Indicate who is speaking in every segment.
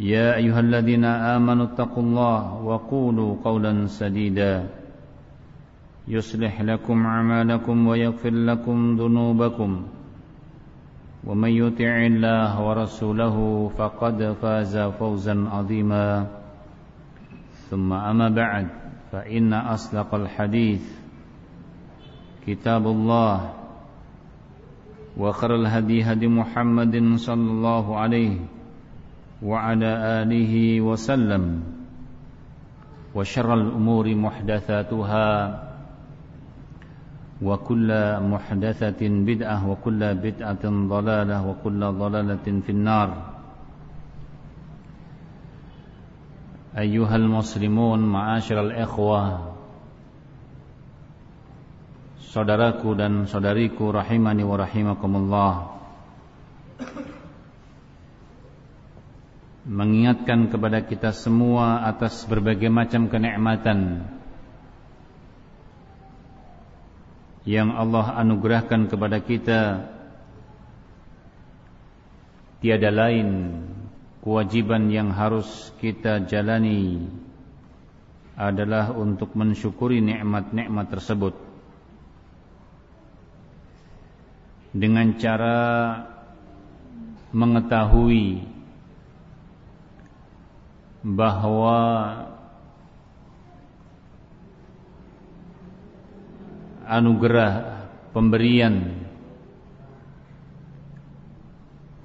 Speaker 1: يا أيها الذين آمنوا اتقوا الله وقولوا قولا سديدا. يصلح لكم أعمالكم ويغفر لكم ذنوبكم. ومن يطع الله ورسوله فقد فاز فوزا عظيما. ثم أما بعد فإن أصدق الحديث كتاب الله وخر الهدي هدي محمد صلى الله عليه وسلم وعلى آله وسلم. وشر الأمور محدثاتها وكل محدثة بدعة وكل بدعة ضلالة وكل ضلالة في النار. أيها المسلمون معاشر الإخوة Saudaraku dan saudariku rahimani wa rahimakumullah mengingatkan kepada kita semua atas berbagai macam kenikmatan yang Allah anugerahkan kepada kita. Tiada lain kewajiban yang harus kita jalani adalah untuk mensyukuri nikmat-nikmat tersebut. Dengan cara mengetahui bahwa anugerah pemberian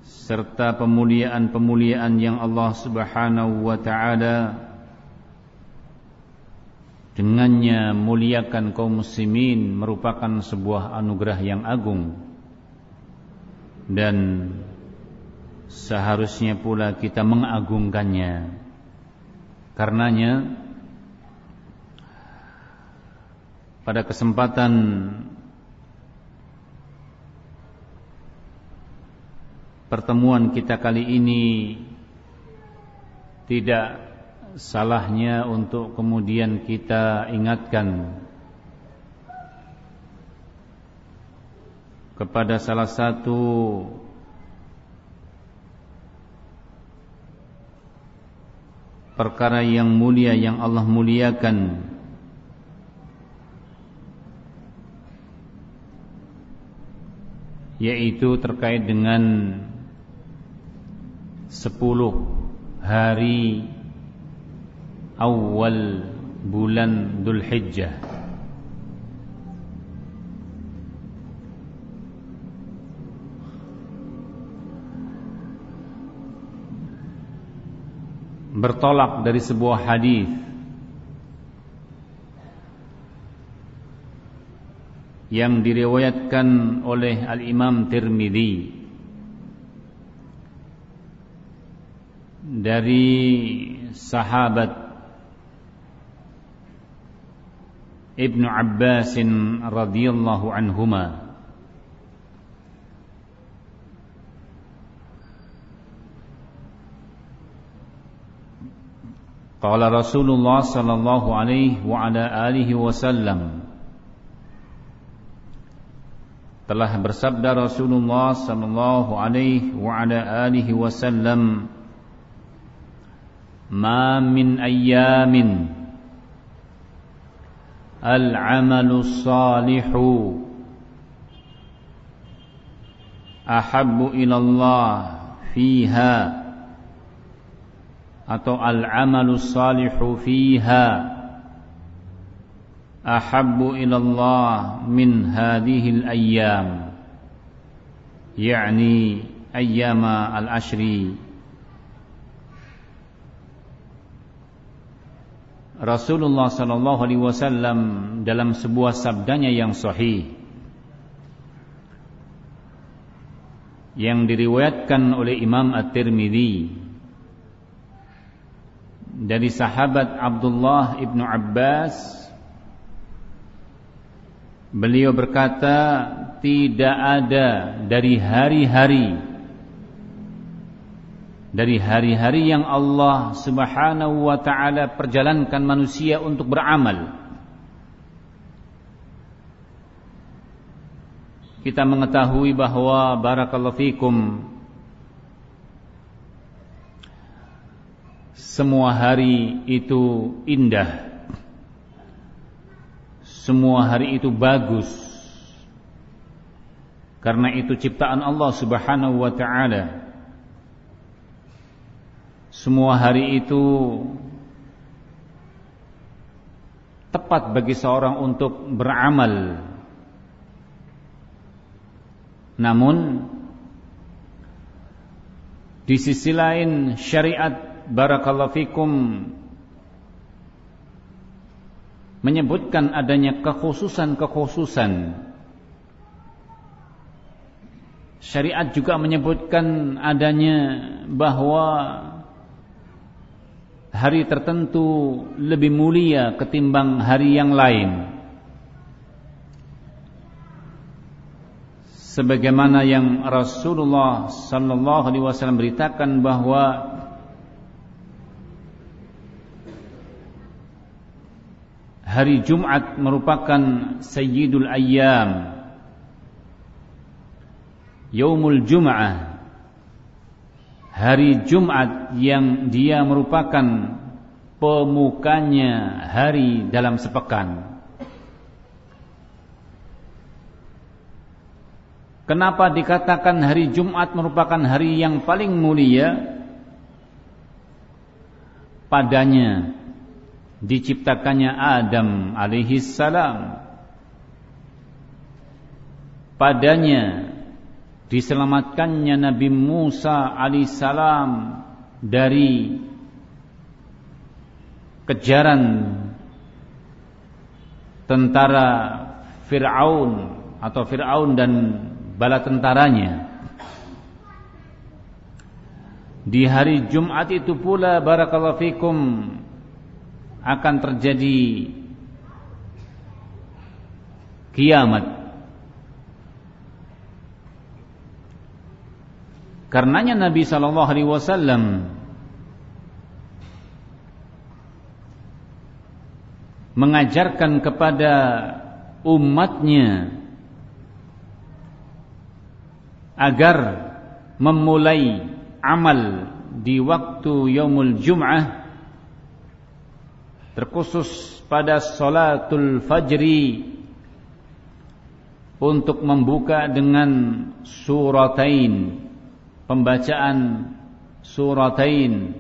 Speaker 1: serta pemuliaan-pemuliaan yang Allah Subhanahu wa taala dengannya muliakan kaum muslimin merupakan sebuah anugerah yang agung dan seharusnya pula kita mengagungkannya. Karenanya pada kesempatan pertemuan kita kali ini tidak salahnya untuk kemudian kita ingatkan kepada salah satu perkara yang mulia yang Allah muliakan. Yaitu terkait dengan sepuluh hari awal bulan Dhul bertolak dari sebuah hadis. Yang diriwayatkan oleh Al-Imam Tirmidzi. Dari sahabat Ibnu Abbas radhiyallahu anhuma قال رسول الله صلى الله عليه وعلى آله وسلم telah bersabda Rasulullah sallallahu alaihi wa ala alihi wasallam ma min ayyamin al-amalu salihu ahabbu ila Allah fiha atau al-amalu salihu fiha ahabbu ila Allah min hadhihi al-ayyam yani ayyama al-ashri. Rasulullah sallallahu alaihi wasallam dalam sebuah sabdanya yang sahih yang diriwayatkan oleh Imam At-Tirmidzi dari sahabat Abdullah ibnu Abbas beliau berkata tidak ada dari hari-hari dari hari-hari yang Allah Subhanahu wa taala perjalankan manusia untuk beramal. Kita mengetahui bahwa barakallahu fikum semua hari itu indah. Semua hari itu bagus. Karena itu ciptaan Allah Subhanahu wa taala. Semua hari itu tepat bagi seorang untuk beramal. Namun di sisi lain syariat barakallahu fikum menyebutkan adanya kekhususan-kekhususan Syariat juga menyebutkan adanya bahwa hari tertentu lebih mulia ketimbang hari yang lain. Sebagaimana yang Rasulullah sallallahu alaihi wasallam beritakan bahwa hari Jumat merupakan sayyidul ayyam. Yaumul Jum'ah hari Jumat yang dia merupakan pemukanya hari dalam sepekan. Kenapa dikatakan hari Jumat merupakan hari yang paling mulia? Padanya diciptakannya Adam alaihi salam. Padanya diselamatkannya Nabi Musa alaihissalam dari kejaran tentara Fir'aun atau Fir'aun dan bala tentaranya di hari Jumat itu pula barakallahu fikum akan terjadi kiamat. Karenanya Nabi sallallahu alaihi wasallam mengajarkan kepada umatnya agar memulai amal di waktu yaumul jum'ah terkhusus pada salatul fajri untuk membuka dengan suratain pembacaan suratain.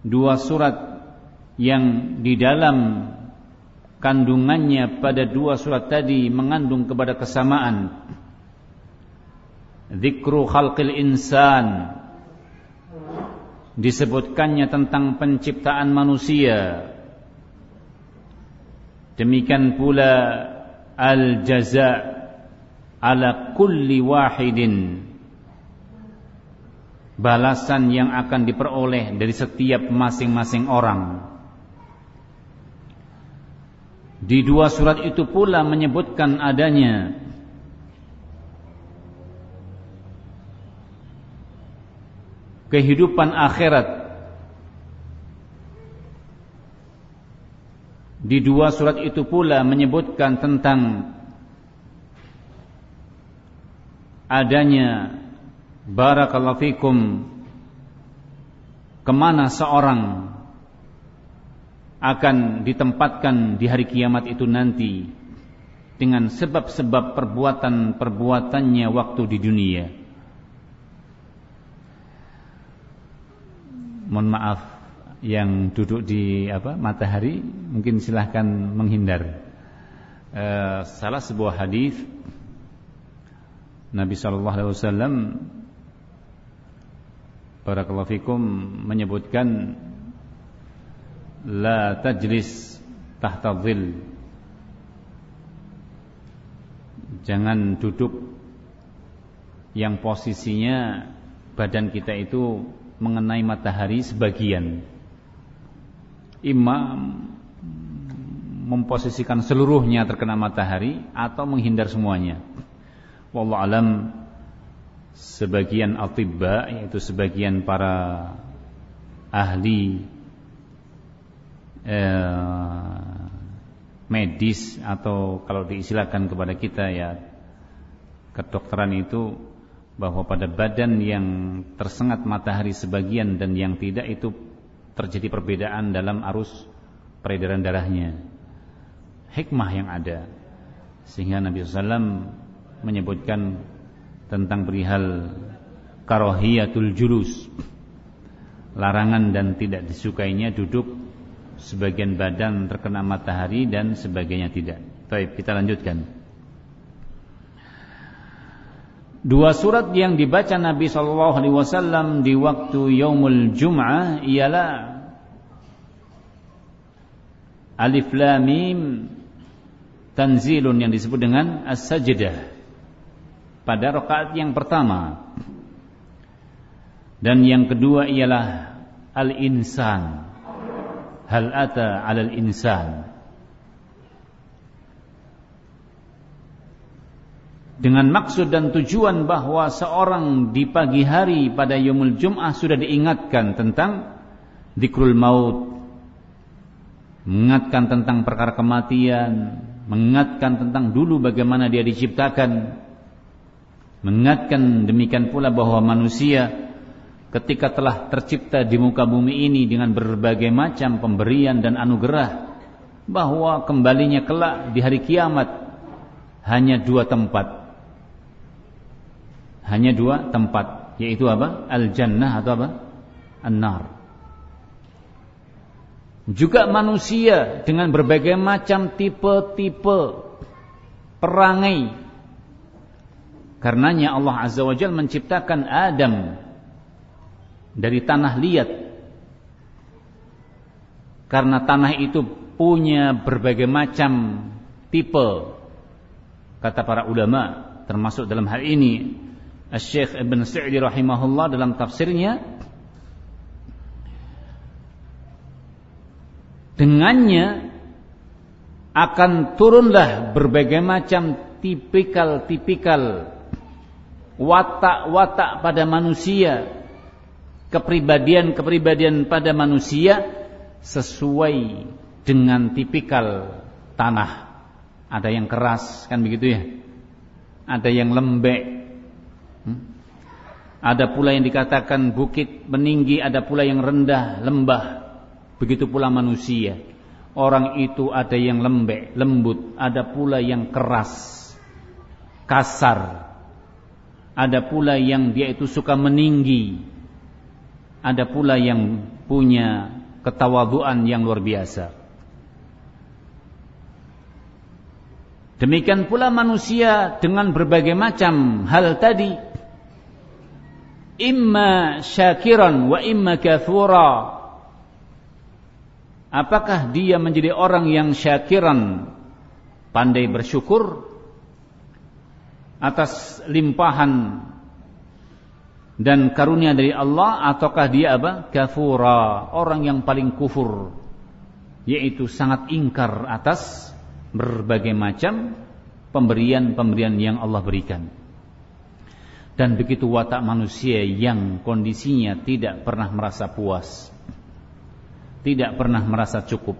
Speaker 1: Dua surat yang di dalam kandungannya pada dua surat tadi mengandung kepada kesamaan. Zikru khalqil insan. Disebutkannya tentang penciptaan manusia demikian pula al jaza ala kulli wahidin balasan yang akan diperoleh dari setiap masing-masing orang. Di dua surat itu pula menyebutkan adanya kehidupan akhirat. Di dua surat itu pula menyebutkan tentang adanya barakallahu fikum ke mana seorang akan ditempatkan di hari kiamat itu nanti dengan sebab-sebab perbuatan-perbuatannya waktu di dunia. Mohon maaf yang duduk di apa matahari mungkin silahkan menghindar. Uh, salah sebuah hadis Nabi Shallallahu Alaihi Wasallam Barakallahu fikum menyebutkan la tajlis tahta dhil jangan duduk yang posisinya badan kita itu mengenai matahari sebagian imam memposisikan seluruhnya terkena matahari atau menghindar semuanya. Wallahu alam sebagian atibba yaitu sebagian para ahli eh, medis atau kalau diistilahkan kepada kita ya kedokteran itu bahwa pada badan yang tersengat matahari sebagian dan yang tidak itu terjadi perbedaan dalam arus peredaran darahnya hikmah yang ada sehingga Nabi SAW menyebutkan tentang perihal karohiyatul julus larangan dan tidak disukainya duduk sebagian badan terkena matahari dan sebagainya tidak. Baik, kita lanjutkan. Dua surat yang dibaca Nabi Shallallahu Alaihi Wasallam di waktu Yaumul Jum'ah ialah Alif Lam Mim Tanzilun yang disebut dengan As-Sajdah pada rakaat yang pertama. Dan yang kedua ialah al-insan. Hal ata 'alal insan dengan maksud dan tujuan bahwa seorang di pagi hari pada Yomul Jum'ah sudah diingatkan tentang dikrul maut mengingatkan tentang perkara kematian mengingatkan tentang dulu bagaimana dia diciptakan Mengingatkan demikian pula bahwa manusia ketika telah tercipta di muka bumi ini dengan berbagai macam pemberian dan anugerah bahwa kembalinya kelak di hari kiamat hanya dua tempat hanya dua tempat yaitu apa? Al jannah atau apa? An-nar. Juga manusia dengan berbagai macam tipe-tipe perangai. Karenanya Allah Azza wa Jalla menciptakan Adam dari tanah liat. Karena tanah itu punya berbagai macam tipe. Kata para ulama termasuk dalam hal ini Syekh Ibn Sa'di rahimahullah dalam tafsirnya dengannya akan turunlah berbagai macam tipikal-tipikal watak-watak pada manusia, kepribadian-kepribadian pada manusia sesuai dengan tipikal tanah. Ada yang keras, kan begitu ya? Ada yang lembek. Ada pula yang dikatakan bukit meninggi, ada pula yang rendah, lembah. Begitu pula manusia. Orang itu ada yang lembek, lembut, ada pula yang keras, kasar, ada pula yang dia itu suka meninggi. Ada pula yang punya ketawaduan yang luar biasa. Demikian pula manusia dengan berbagai macam hal tadi. Imma syakiran wa imma kafura. Apakah dia menjadi orang yang syakiran, pandai bersyukur atas limpahan dan karunia dari Allah ataukah dia apa? Kafura, orang yang paling kufur yaitu sangat ingkar atas berbagai macam pemberian-pemberian yang Allah berikan. Dan begitu watak manusia yang kondisinya tidak pernah merasa puas. Tidak pernah merasa cukup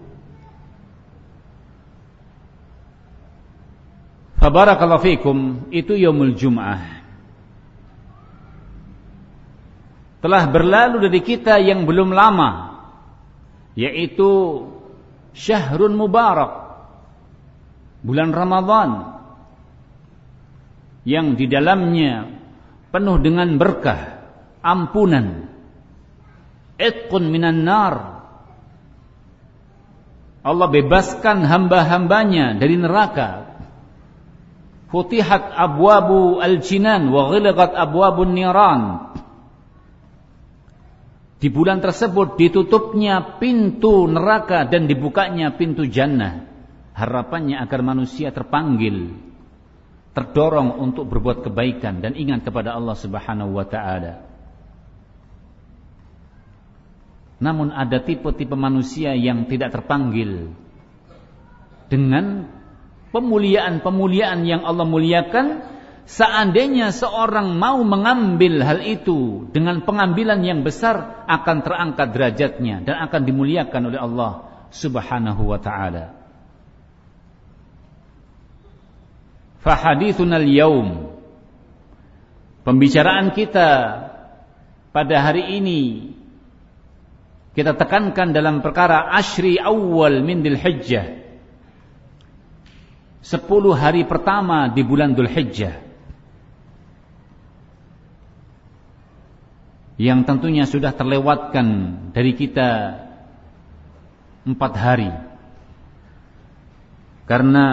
Speaker 1: Fabarakallahu fikum itu yaumul jum'ah. telah berlalu dari kita yang belum lama yaitu syahrun mubarak bulan Ramadhan yang di dalamnya penuh dengan berkah ampunan. Itqun minan nar. Allah bebaskan hamba-hambanya dari neraka. Futihat abwabu al-jinan wa ghilqat abwabun niran. Di bulan tersebut ditutupnya pintu neraka dan dibukanya pintu jannah. Harapannya agar manusia terpanggil, terdorong untuk berbuat kebaikan dan ingat kepada Allah Subhanahu wa taala. Namun ada tipe-tipe manusia yang tidak terpanggil dengan pemuliaan-pemuliaan yang Allah muliakan Seandainya seorang mau mengambil hal itu dengan pengambilan yang besar akan terangkat derajatnya dan akan dimuliakan oleh Allah Subhanahu wa taala. Fahadithuna al-yaum Pembicaraan kita pada hari ini kita tekankan dalam perkara ashri awal min Hijjah. Sepuluh hari pertama di bulan Dhul yang tentunya sudah terlewatkan dari kita empat hari. Karena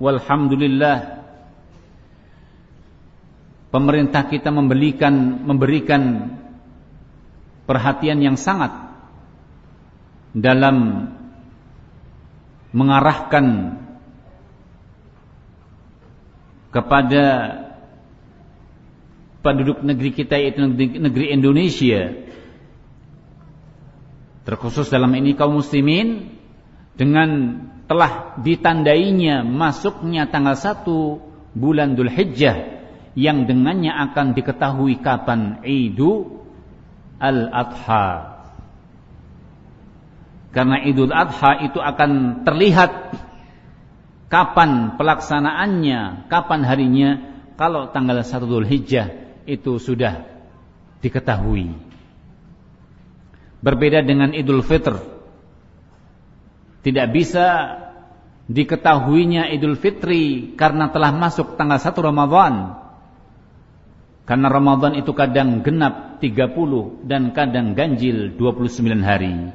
Speaker 1: walhamdulillah. Pemerintah kita memberikan memberikan perhatian yang sangat dalam mengarahkan kepada penduduk negeri kita yaitu negeri Indonesia. Terkhusus dalam ini kaum muslimin dengan telah ditandainya masuknya tanggal 1 bulan Dhul Hijjah yang dengannya akan diketahui kapan Idul Al-Adha karena Idul Adha itu akan terlihat kapan pelaksanaannya kapan harinya kalau tanggal 1 Dhul Hijjah itu sudah diketahui. Berbeda dengan Idul Fitr. Tidak bisa diketahuinya Idul Fitri karena telah masuk tanggal 1 Ramadan. Karena Ramadan itu kadang genap 30 dan kadang ganjil 29 hari.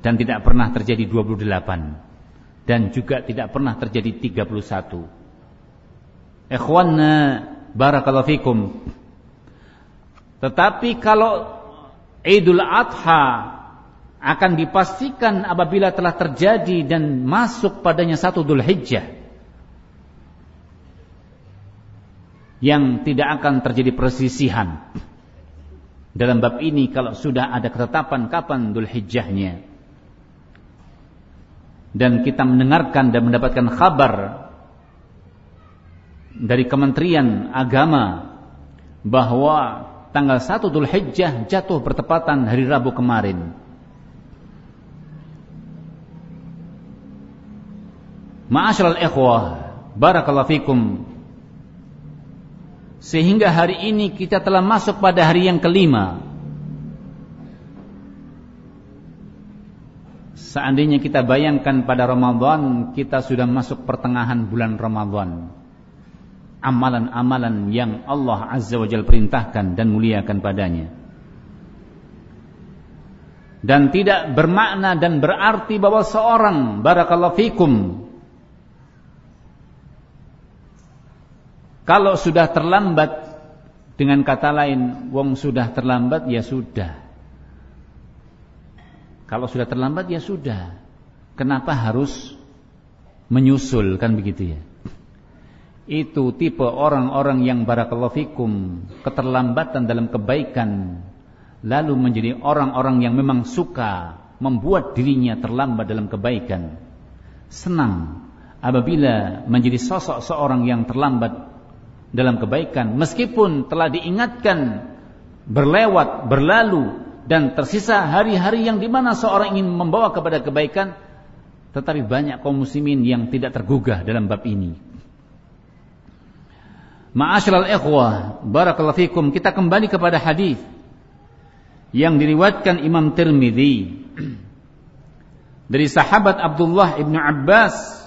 Speaker 1: Dan tidak pernah terjadi 28. Dan juga tidak pernah terjadi 31. Ikhwanna Barakallahu fikum. Tetapi kalau Idul Adha akan dipastikan apabila telah terjadi dan masuk padanya satu Dhul Hijjah yang tidak akan terjadi persisihan dalam bab ini kalau sudah ada ketetapan kapan Dhul Hijjahnya dan kita mendengarkan dan mendapatkan kabar dari Kementerian Agama bahwa tanggal 1 Dhul Hijjah jatuh bertepatan hari Rabu kemarin. Ma'asyiral ikhwah, barakallahu fikum. Sehingga hari ini kita telah masuk pada hari yang kelima. Seandainya kita bayangkan pada Ramadan, kita sudah masuk pertengahan bulan Ramadan amalan-amalan yang Allah Azza wa Jalla perintahkan dan muliakan padanya. Dan tidak bermakna dan berarti bahwa seorang barakallahu fikum kalau sudah terlambat dengan kata lain wong sudah terlambat ya sudah. Kalau sudah terlambat ya sudah. Kenapa harus menyusul kan begitu ya? itu tipe orang-orang yang barakallahu fikum keterlambatan dalam kebaikan lalu menjadi orang-orang yang memang suka membuat dirinya terlambat dalam kebaikan senang apabila menjadi sosok seorang yang terlambat dalam kebaikan meskipun telah diingatkan berlewat berlalu dan tersisa hari-hari yang di mana seorang ingin membawa kepada kebaikan tetapi banyak kaum muslimin yang tidak tergugah dalam bab ini. Ma'asyiral ikhwah, barakallahu fikum, kita kembali kepada hadis yang diriwayatkan Imam Tirmidzi dari sahabat Abdullah ibnu Abbas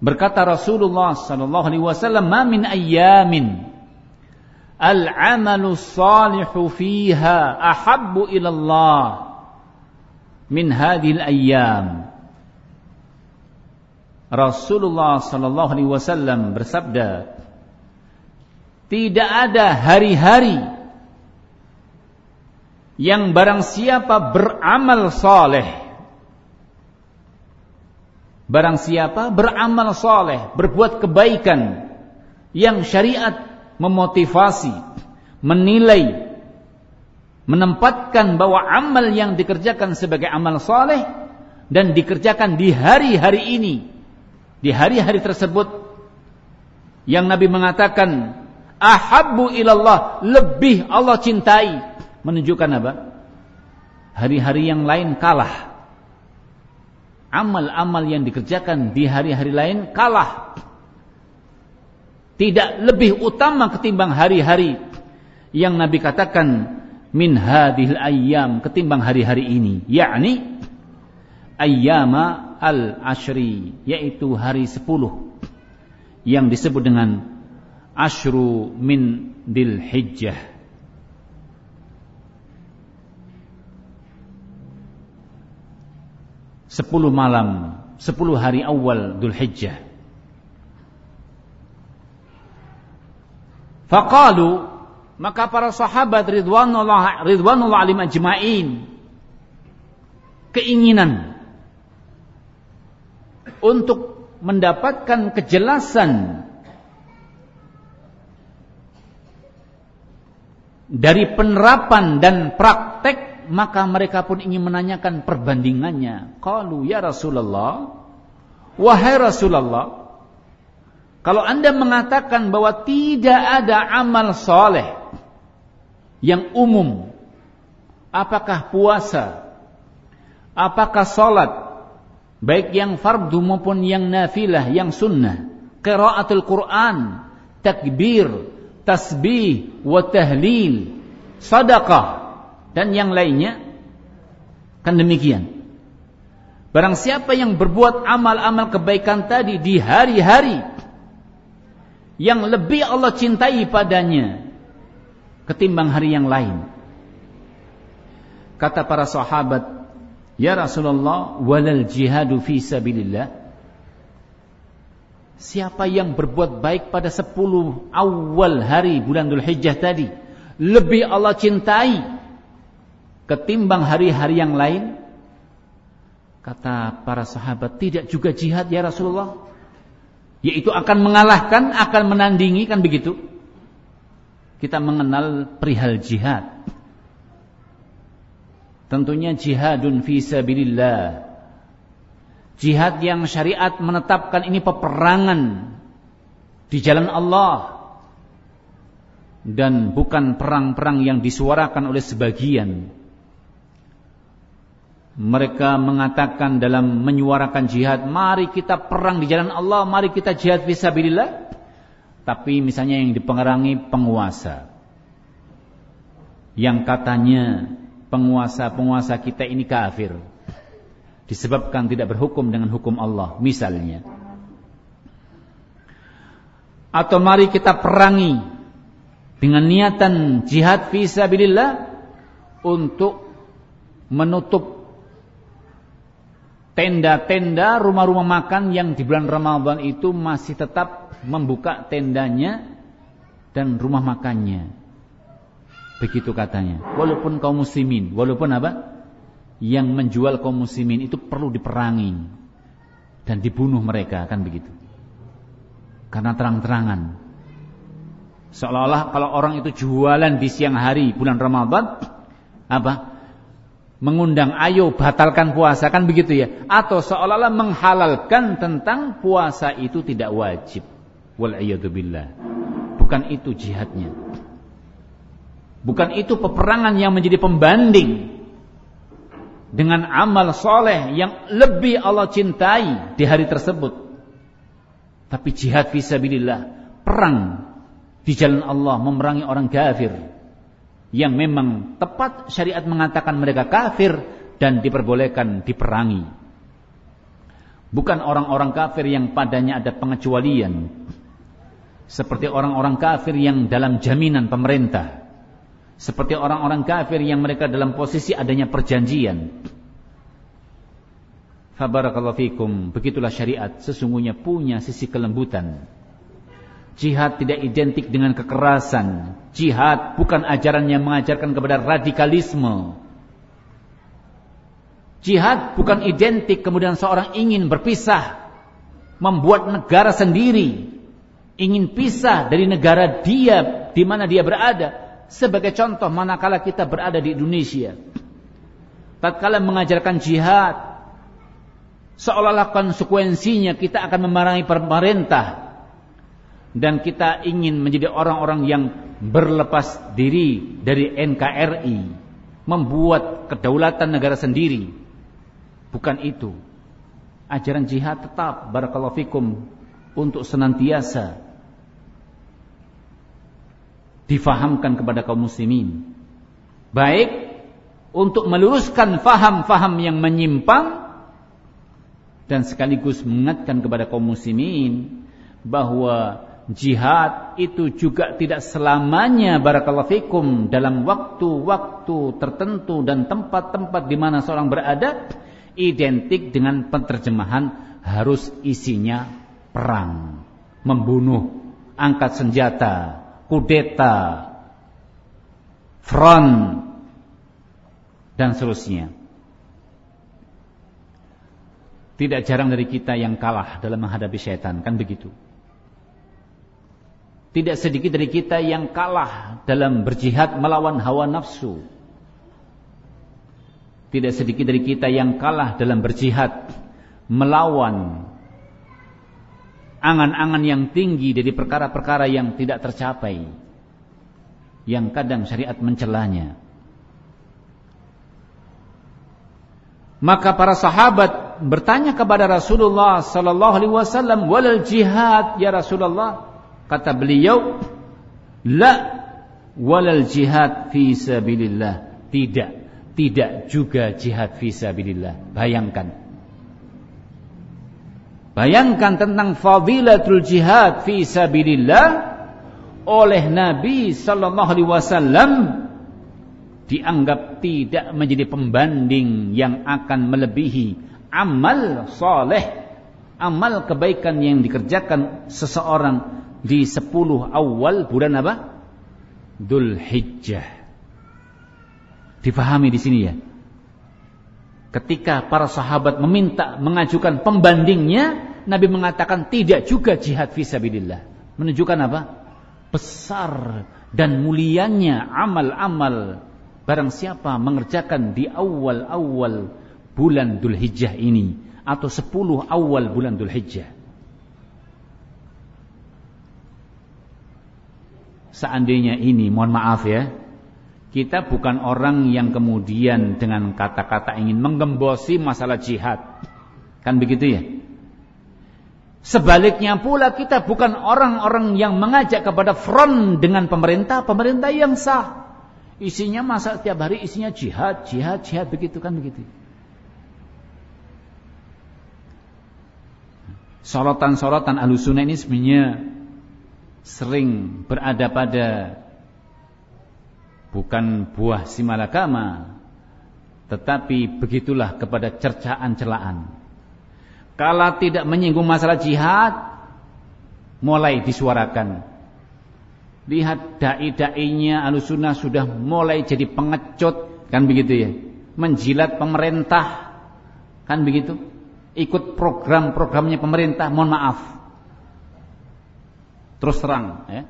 Speaker 1: berkata Rasulullah sallallahu alaihi wasallam, "Ma min ayyamin al-amalu salihu fiha ahabbu ila Allah min hadhihi al-ayyam." Rasulullah sallallahu alaihi wasallam bersabda, tidak ada hari-hari yang barang siapa beramal soleh, barang siapa beramal soleh, berbuat kebaikan yang syariat memotivasi, menilai, menempatkan bahwa amal yang dikerjakan sebagai amal soleh dan dikerjakan di hari-hari ini di hari-hari tersebut yang Nabi mengatakan ahabbu ilallah lebih Allah cintai menunjukkan apa? Hari-hari yang lain kalah. Amal-amal yang dikerjakan di hari-hari lain kalah. Tidak lebih utama ketimbang hari-hari yang Nabi katakan min hadhil ayyam ketimbang hari-hari ini, yakni ayyama al-ashri yaitu hari sepuluh yang disebut dengan ashru min dil hijjah sepuluh malam sepuluh hari awal dul hijjah faqalu maka para sahabat ridwanullah ridwanullah alim ajma'in keinginan untuk mendapatkan kejelasan dari penerapan dan praktek maka mereka pun ingin menanyakan perbandingannya. Qalu ya Rasulullah, wahai Rasulullah, kalau Anda mengatakan bahwa tidak ada amal soleh yang umum, apakah puasa, apakah solat, baik yang fardu maupun yang nafilah, yang sunnah, qiraatul Quran, takbir, tasbih, wa tahlil, sadaqah dan yang lainnya kan demikian. Barang siapa yang berbuat amal-amal kebaikan tadi di hari-hari yang lebih Allah cintai padanya ketimbang hari yang lain. Kata para sahabat, Ya Rasulullah, walal jihadu fi sabilillah. Siapa yang berbuat baik pada sepuluh awal hari bulan Dhul Hijjah tadi, lebih Allah cintai ketimbang hari-hari yang lain? Kata para sahabat, tidak juga jihad ya Rasulullah. Yaitu akan mengalahkan, akan menandingi, kan begitu? Kita mengenal perihal jihad. Tentunya jihadun fi sabilillah. Jihad yang syariat menetapkan ini peperangan di jalan Allah dan bukan perang-perang yang disuarakan oleh sebagian. Mereka mengatakan dalam menyuarakan jihad, mari kita perang di jalan Allah, mari kita jihad fisabilillah. Tapi misalnya yang dipengarangi penguasa. Yang katanya penguasa-penguasa kita ini kafir disebabkan tidak berhukum dengan hukum Allah misalnya atau mari kita perangi dengan niatan jihad fisabilillah untuk menutup tenda-tenda rumah-rumah makan yang di bulan Ramadan itu masih tetap membuka tendanya dan rumah makannya Begitu katanya. Walaupun kaum muslimin, walaupun apa? Yang menjual kaum muslimin itu perlu diperangi dan dibunuh mereka, kan begitu. Karena terang-terangan. Seolah-olah kalau orang itu jualan di siang hari bulan Ramadan, apa? Mengundang ayo batalkan puasa kan begitu ya? Atau seolah-olah menghalalkan tentang puasa itu tidak wajib. Wal billah. Bukan itu jihadnya. Bukan itu peperangan yang menjadi pembanding dengan amal soleh yang lebih Allah cintai di hari tersebut. Tapi jihad visabilillah, perang di jalan Allah, memerangi orang kafir yang memang tepat syariat mengatakan mereka kafir dan diperbolehkan diperangi. Bukan orang-orang kafir yang padanya ada pengecualian. Seperti orang-orang kafir yang dalam jaminan pemerintah. Seperti orang-orang kafir yang mereka dalam posisi adanya perjanjian. Fabarakallahu fikum. Begitulah syariat sesungguhnya punya sisi kelembutan Jihad tidak identik dengan kekerasan. Jihad bukan ajaran yang mengajarkan kepada radikalisme. Jihad bukan identik kemudian seorang ingin berpisah. Membuat negara sendiri. Ingin pisah dari negara dia di mana dia berada. Sebagai contoh manakala kita berada di Indonesia. Tatkala mengajarkan jihad. Seolah-olah konsekuensinya kita akan memerangi pemerintah dan kita ingin menjadi orang-orang yang berlepas diri dari NKRI, membuat kedaulatan negara sendiri. Bukan itu. Ajaran jihad tetap barakallahu fikum untuk senantiasa difahamkan kepada kaum muslimin. Baik untuk meluruskan faham-faham yang menyimpang dan sekaligus mengingatkan kepada kaum muslimin bahwa jihad itu juga tidak selamanya barakallahu fikum dalam waktu-waktu tertentu dan tempat-tempat di mana seorang berada identik dengan penerjemahan harus isinya perang, membunuh, angkat senjata, kudeta, front dan seterusnya. Tidak jarang dari kita yang kalah dalam menghadapi syaitan, kan begitu? Tidak sedikit dari kita yang kalah dalam berjihad melawan hawa nafsu. Tidak sedikit dari kita yang kalah dalam berjihad melawan angan-angan yang tinggi dari perkara-perkara yang tidak tercapai. Yang kadang syariat mencelanya. Maka para sahabat bertanya kepada Rasulullah sallallahu alaihi wasallam, "Walal jihad ya Rasulullah?" Kata beliau, la walal jihad fi sabilillah. Tidak, tidak juga jihad fi sabilillah. Bayangkan. Bayangkan tentang fadilatul jihad fi sabilillah oleh Nabi sallallahu alaihi wasallam dianggap tidak menjadi pembanding yang akan melebihi amal soleh, amal kebaikan yang dikerjakan seseorang di 10 awal bulan apa? Dhul Hijjah. Difahami di sini ya. Ketika para sahabat meminta mengajukan pembandingnya, Nabi mengatakan tidak juga jihad fisabilillah. Menunjukkan apa? Besar dan mulianya amal-amal barang siapa mengerjakan di awal-awal bulan Dhul Hijjah ini atau 10 awal bulan Dhul seandainya ini, mohon maaf ya, kita bukan orang yang kemudian dengan kata-kata ingin menggembosi masalah jihad. Kan begitu ya? Sebaliknya pula kita bukan orang-orang yang mengajak kepada front dengan pemerintah, pemerintah yang sah. Isinya masa setiap hari isinya jihad, jihad, jihad begitu kan begitu. Sorotan-sorotan alusuna ini sebenarnya sering berada pada bukan buah simalakama tetapi begitulah kepada cercaan celaan. Kala tidak menyinggung masalah jihad mulai disuarakan. Lihat dai-dainya alusuna sudah mulai jadi pengecut kan begitu ya? Menjilat pemerintah kan begitu? Ikut program-programnya pemerintah mohon maaf Terus terang ya.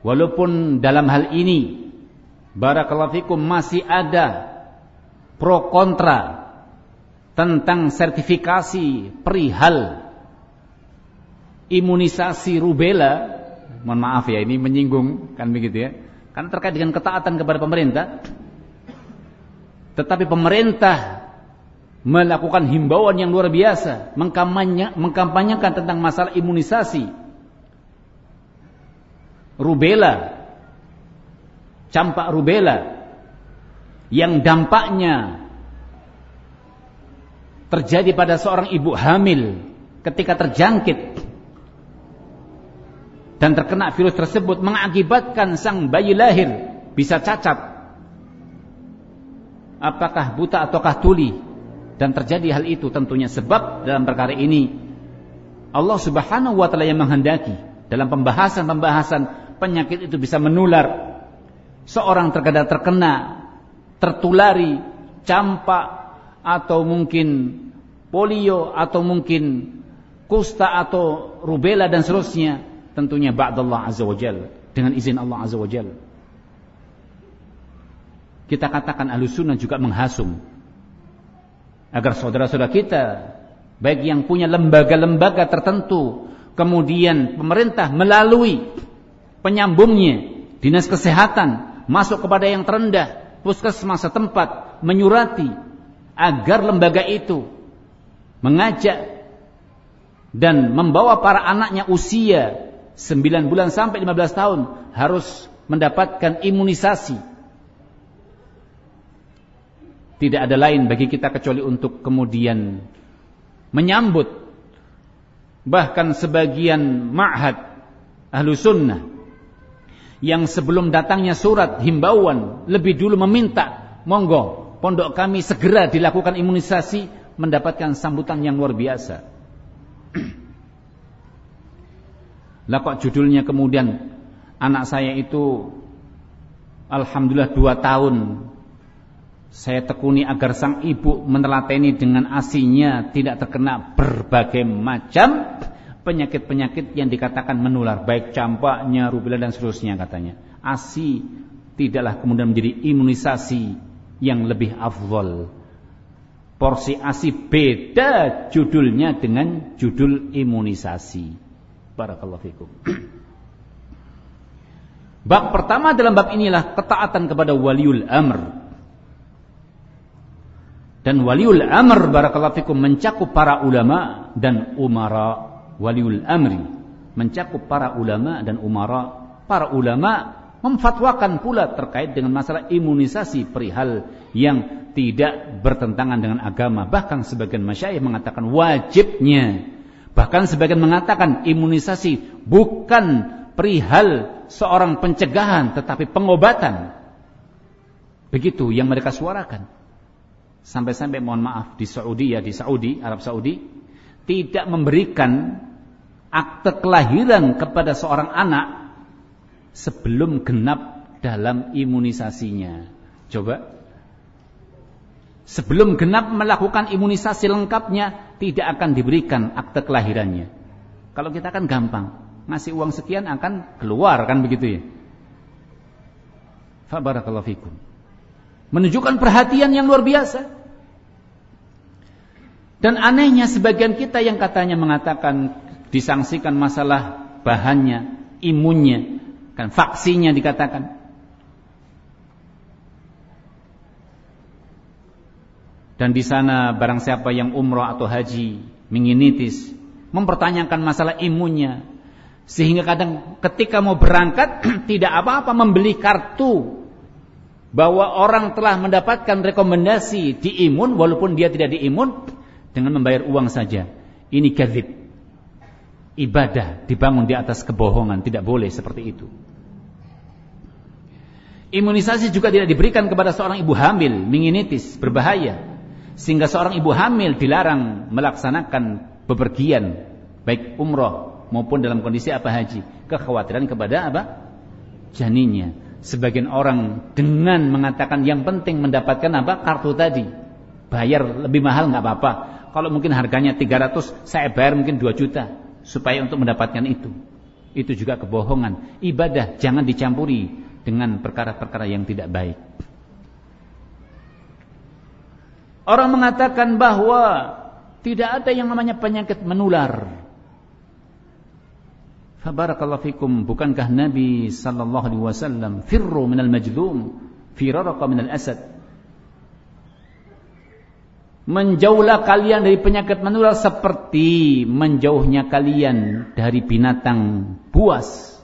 Speaker 1: Walaupun dalam hal ini barakallahu fikum masih ada pro kontra tentang sertifikasi perihal imunisasi rubella. Mohon maaf ya ini menyinggung kan begitu ya. Karena terkait dengan ketaatan kepada pemerintah. Tetapi pemerintah melakukan himbauan yang luar biasa, mengkampanyekan tentang masalah imunisasi
Speaker 2: rubella, campak rubella. Yang dampaknya terjadi pada seorang ibu hamil ketika terjangkit dan terkena virus tersebut mengakibatkan sang bayi lahir bisa cacat. Apakah buta ataukah tuli? Dan terjadi hal itu tentunya sebab dalam perkara ini. Allah Subhanahu wa taala yang menghendaki dalam pembahasan-pembahasan penyakit itu bisa menular. Seorang terkadang terkena tertulari campak atau mungkin polio atau mungkin kusta atau rubella dan seterusnya tentunya ba'dallah azza wajal dengan izin Allah azza wajal. Kita katakan ahlu sunnah juga menghasum. Agar saudara-saudara kita baik yang punya lembaga-lembaga tertentu kemudian pemerintah melalui penyambungnya dinas kesehatan masuk kepada yang terendah puskesmas setempat menyurati agar lembaga itu mengajak dan membawa para anaknya usia 9 bulan sampai 15 tahun harus mendapatkan imunisasi. Tidak ada lain bagi kita kecuali untuk kemudian menyambut bahkan sebagian ma'had ahlu sunnah yang sebelum datangnya surat himbauan lebih dulu meminta monggo pondok kami segera dilakukan imunisasi mendapatkan sambutan yang luar biasa. Lah kok judulnya kemudian anak saya itu alhamdulillah dua tahun saya tekuni agar sang ibu menelateni dengan asinya tidak terkena berbagai macam penyakit-penyakit yang dikatakan menular, baik campaknya, rubella dan seterusnya katanya. ASI tidaklah kemudian menjadi imunisasi yang lebih afdol. Porsi ASI beda judulnya dengan judul imunisasi. Barakallahu fikum. Bab pertama dalam bab inilah ketaatan kepada waliul amr. Dan waliul amr barakallahu fikum mencakup para ulama dan umara waliul amri mencakup para ulama dan umara. Para ulama memfatwakan pula terkait dengan masalah imunisasi perihal yang tidak bertentangan dengan agama. Bahkan sebagian masyayikh mengatakan wajibnya. Bahkan sebagian mengatakan imunisasi bukan perihal seorang pencegahan tetapi pengobatan. Begitu yang mereka suarakan. Sampai-sampai mohon maaf di Saudi ya di Saudi Arab Saudi tidak memberikan akte kelahiran kepada seorang anak sebelum genap dalam imunisasinya. Coba. Sebelum genap melakukan imunisasi lengkapnya tidak akan diberikan akte kelahirannya. Kalau kita kan gampang, ngasih uang sekian akan keluar kan begitu ya. Fabarakallahu fikum. Menunjukkan perhatian yang luar biasa. Dan anehnya sebagian kita yang katanya mengatakan disangsikan masalah bahannya, imunnya, kan vaksinnya dikatakan. Dan di sana barang siapa yang umroh atau haji menginitis, mempertanyakan masalah imunnya, sehingga kadang ketika mau berangkat tidak apa-apa membeli kartu bahwa orang telah mendapatkan rekomendasi diimun walaupun dia tidak diimun dengan membayar uang saja. Ini kadzib ibadah dibangun di atas kebohongan, tidak boleh seperti itu. Imunisasi juga tidak diberikan kepada seorang ibu hamil, menginitis, berbahaya. Sehingga seorang ibu hamil dilarang melaksanakan bepergian, baik umroh maupun dalam kondisi apa haji. Kekhawatiran kepada apa? Janinnya. Sebagian orang dengan mengatakan yang penting mendapatkan apa? Kartu tadi. Bayar lebih mahal nggak apa-apa. Kalau mungkin harganya 300, saya bayar mungkin 2 juta supaya untuk mendapatkan itu. Itu juga kebohongan. Ibadah jangan dicampuri dengan perkara-perkara yang tidak baik. Orang mengatakan bahwa tidak ada yang namanya penyakit menular. Fabarakallahu fikum, bukankah Nabi sallallahu alaihi wasallam firru minal majlum, firarqa minal asad? Menjauhlah kalian dari penyakit menular seperti menjauhnya kalian dari binatang buas.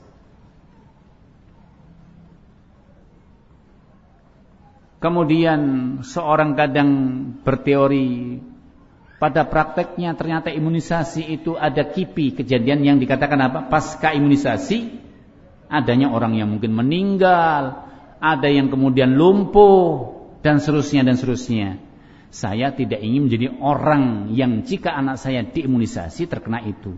Speaker 2: Kemudian seorang kadang berteori pada prakteknya ternyata imunisasi itu ada kipi. Kejadian yang dikatakan apa? Pasca imunisasi adanya orang yang mungkin meninggal ada yang kemudian lumpuh dan seterusnya dan seterusnya. Saya tidak ingin menjadi orang yang jika anak saya diimunisasi terkena itu.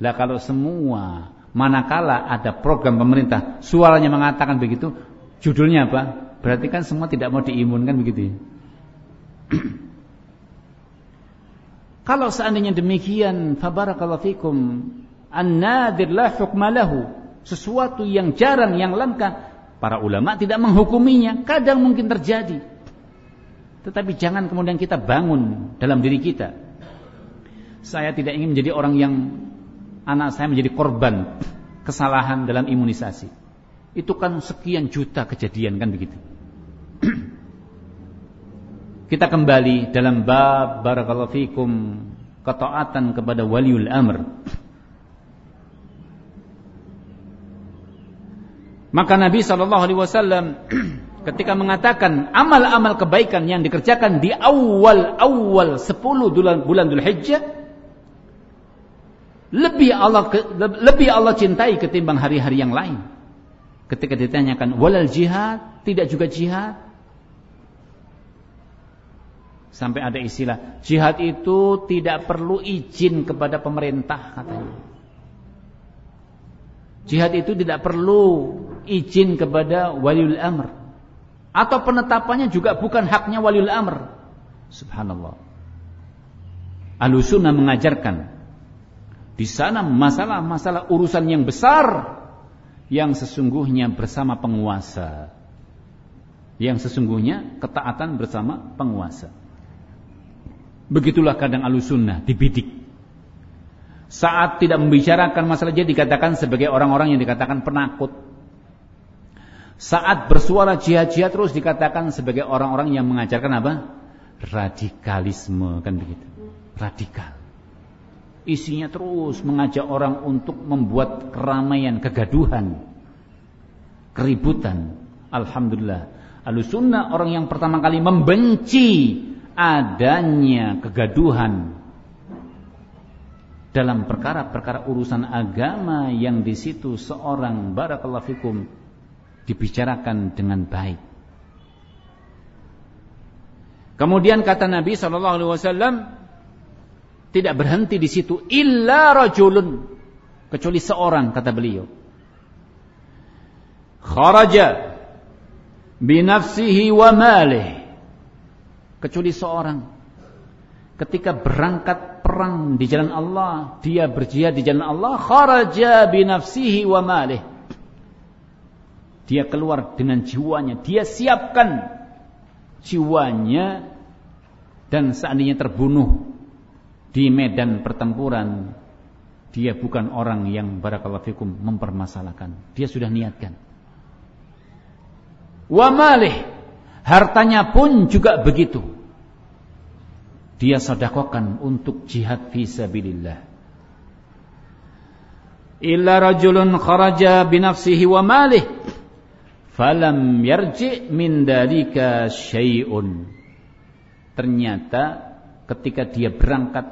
Speaker 2: Lah kalau semua manakala ada program pemerintah suaranya mengatakan begitu, judulnya apa? Berarti kan semua tidak mau diimunkan begitu ya. Kalau seandainya demikian, fabarakallahu fikum, an-nadir la hukma lahu. Sesuatu yang jarang, yang langka, para ulama tidak menghukuminya. Kadang mungkin terjadi. Tetapi jangan kemudian kita bangun dalam diri kita. Saya tidak ingin menjadi orang yang anak saya menjadi korban kesalahan dalam imunisasi. Itu kan sekian juta kejadian kan begitu. Kita kembali dalam bab barakallahu fikum ketaatan kepada waliul amr. Maka Nabi sallallahu alaihi wasallam ketika mengatakan amal-amal kebaikan yang dikerjakan di awal-awal 10 bulan bulan Dzulhijjah lebih Allah lebih Allah cintai ketimbang hari-hari yang lain. Ketika ditanyakan walal jihad, tidak juga jihad, Sampai ada istilah jihad itu tidak perlu izin kepada pemerintah katanya. Jihad itu tidak perlu izin kepada waliul amr. Atau penetapannya juga bukan haknya waliul amr. Subhanallah. Alusuna mengajarkan di sana masalah-masalah urusan yang besar yang sesungguhnya bersama penguasa. Yang sesungguhnya ketaatan bersama penguasa. Begitulah kadang alusunnah dibidik. Saat tidak membicarakan masalah jihad dikatakan sebagai orang-orang yang dikatakan penakut. Saat bersuara jihad-jihad terus dikatakan sebagai orang-orang yang mengajarkan apa? Radikalisme kan begitu. Radikal. Isinya terus mengajak orang untuk membuat keramaian, kegaduhan, keributan. Alhamdulillah. Alusunnah orang yang pertama kali membenci adanya kegaduhan dalam perkara-perkara urusan agama yang di situ seorang barakallahu fikum dibicarakan dengan baik. Kemudian kata Nabi sallallahu alaihi wasallam tidak berhenti di situ illa rajulun kecuali seorang kata beliau. Kharaja binafsihi wa malih kecuali seorang ketika berangkat perang di jalan Allah, dia berjihad di jalan Allah, kharaja bi nafsihi wa malih. Dia keluar dengan jiwanya, dia siapkan jiwanya dan seandainya terbunuh di medan pertempuran, dia bukan orang yang barakallahu fikum mempermasalahkan. Dia sudah niatkan. Wa malih Hartanya pun juga begitu. Dia sodakokan untuk jihad fi sabilillah. Illa rajulun kharaja binafsihi wa malih. Falam yarji min dalika syai'un. Ternyata ketika dia berangkat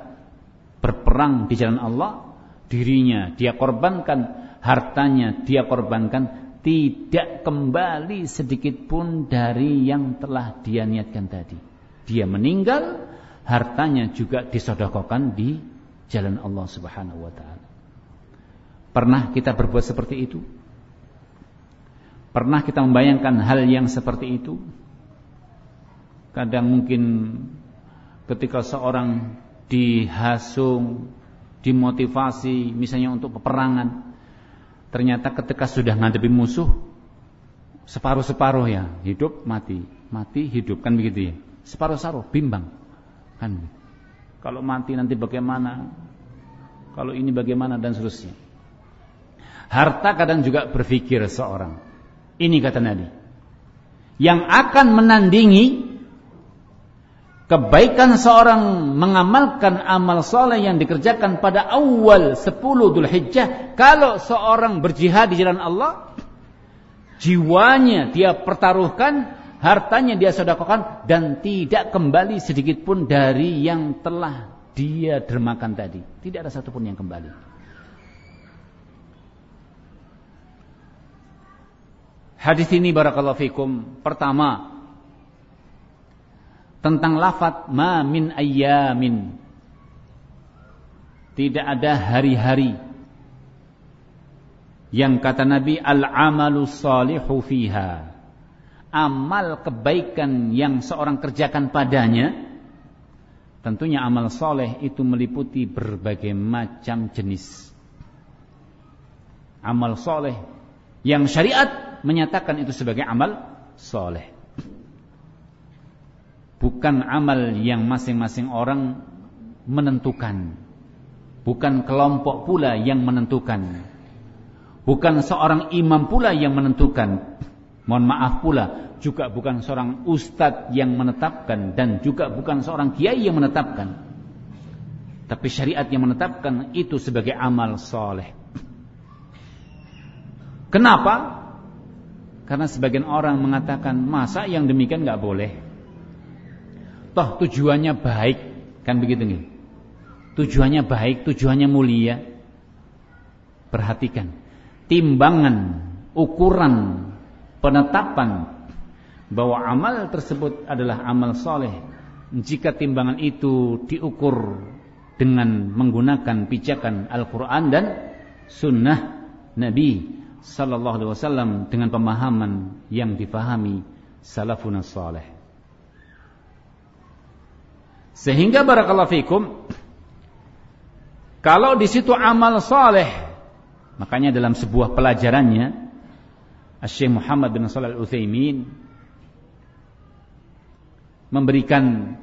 Speaker 2: berperang di jalan Allah, dirinya dia korbankan, hartanya dia korbankan, tidak kembali sedikit pun dari yang telah dia niatkan tadi. Dia meninggal, hartanya juga disodokokan di jalan Allah Subhanahu wa taala. Pernah kita berbuat seperti itu? Pernah kita membayangkan hal yang seperti itu? Kadang mungkin ketika seorang dihasung, dimotivasi misalnya untuk peperangan, Ternyata ketika sudah ngadepi musuh separuh-separuh ya, hidup mati, mati hidup kan begitu ya. Separuh-separuh bimbang. Kan. Kalau mati nanti bagaimana? Kalau ini bagaimana dan seterusnya. Harta kadang juga berpikir seorang. Ini kata Nabi. Yang akan menandingi kebaikan seorang mengamalkan amal soleh yang dikerjakan pada awal 10 Dhul Hijjah kalau seorang berjihad di jalan Allah jiwanya dia pertaruhkan hartanya dia sedekahkan dan tidak kembali sedikit pun dari yang telah dia dermakan tadi. Tidak ada satupun yang kembali. Hadis ini barakallahu fikum. Pertama tentang lafat ma min ayyamin. Tidak ada hari-hari yang kata Nabi al-amalu salihu fiha. Amal kebaikan yang seorang kerjakan padanya tentunya amal soleh itu meliputi berbagai macam jenis. Amal soleh yang syariat menyatakan itu sebagai amal soleh bukan amal yang masing-masing orang menentukan bukan kelompok pula yang menentukan bukan seorang imam pula yang menentukan Mohon maaf pula, juga bukan seorang ustadz yang menetapkan dan juga bukan seorang kiai yang menetapkan. Tapi syariat yang menetapkan itu sebagai amal soleh. Kenapa? Karena sebagian orang mengatakan masa yang demikian nggak boleh. Toh tujuannya baik, kan begitu nih? Tujuannya baik, tujuannya mulia. Perhatikan, timbangan, ukuran penetapan bahwa amal tersebut adalah amal soleh jika timbangan itu diukur dengan menggunakan pijakan Al-Quran dan Sunnah Nabi Sallallahu Alaihi Wasallam dengan pemahaman yang dipahami salafun saleh. Sehingga barakallahu fikum kalau di situ amal soleh makanya dalam sebuah pelajarannya Syekh Muhammad bin Shalih Al-Utsaimin memberikan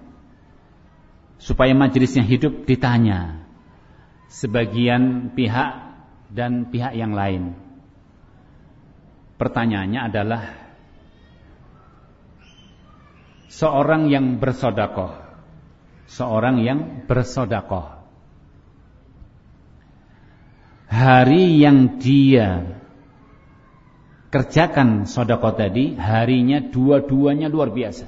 Speaker 2: supaya majelisnya hidup ditanya sebagian pihak dan pihak yang lain. Pertanyaannya adalah seorang yang bersodakoh, seorang yang bersodakoh, hari yang dia kerjakan sodako tadi harinya dua-duanya luar biasa.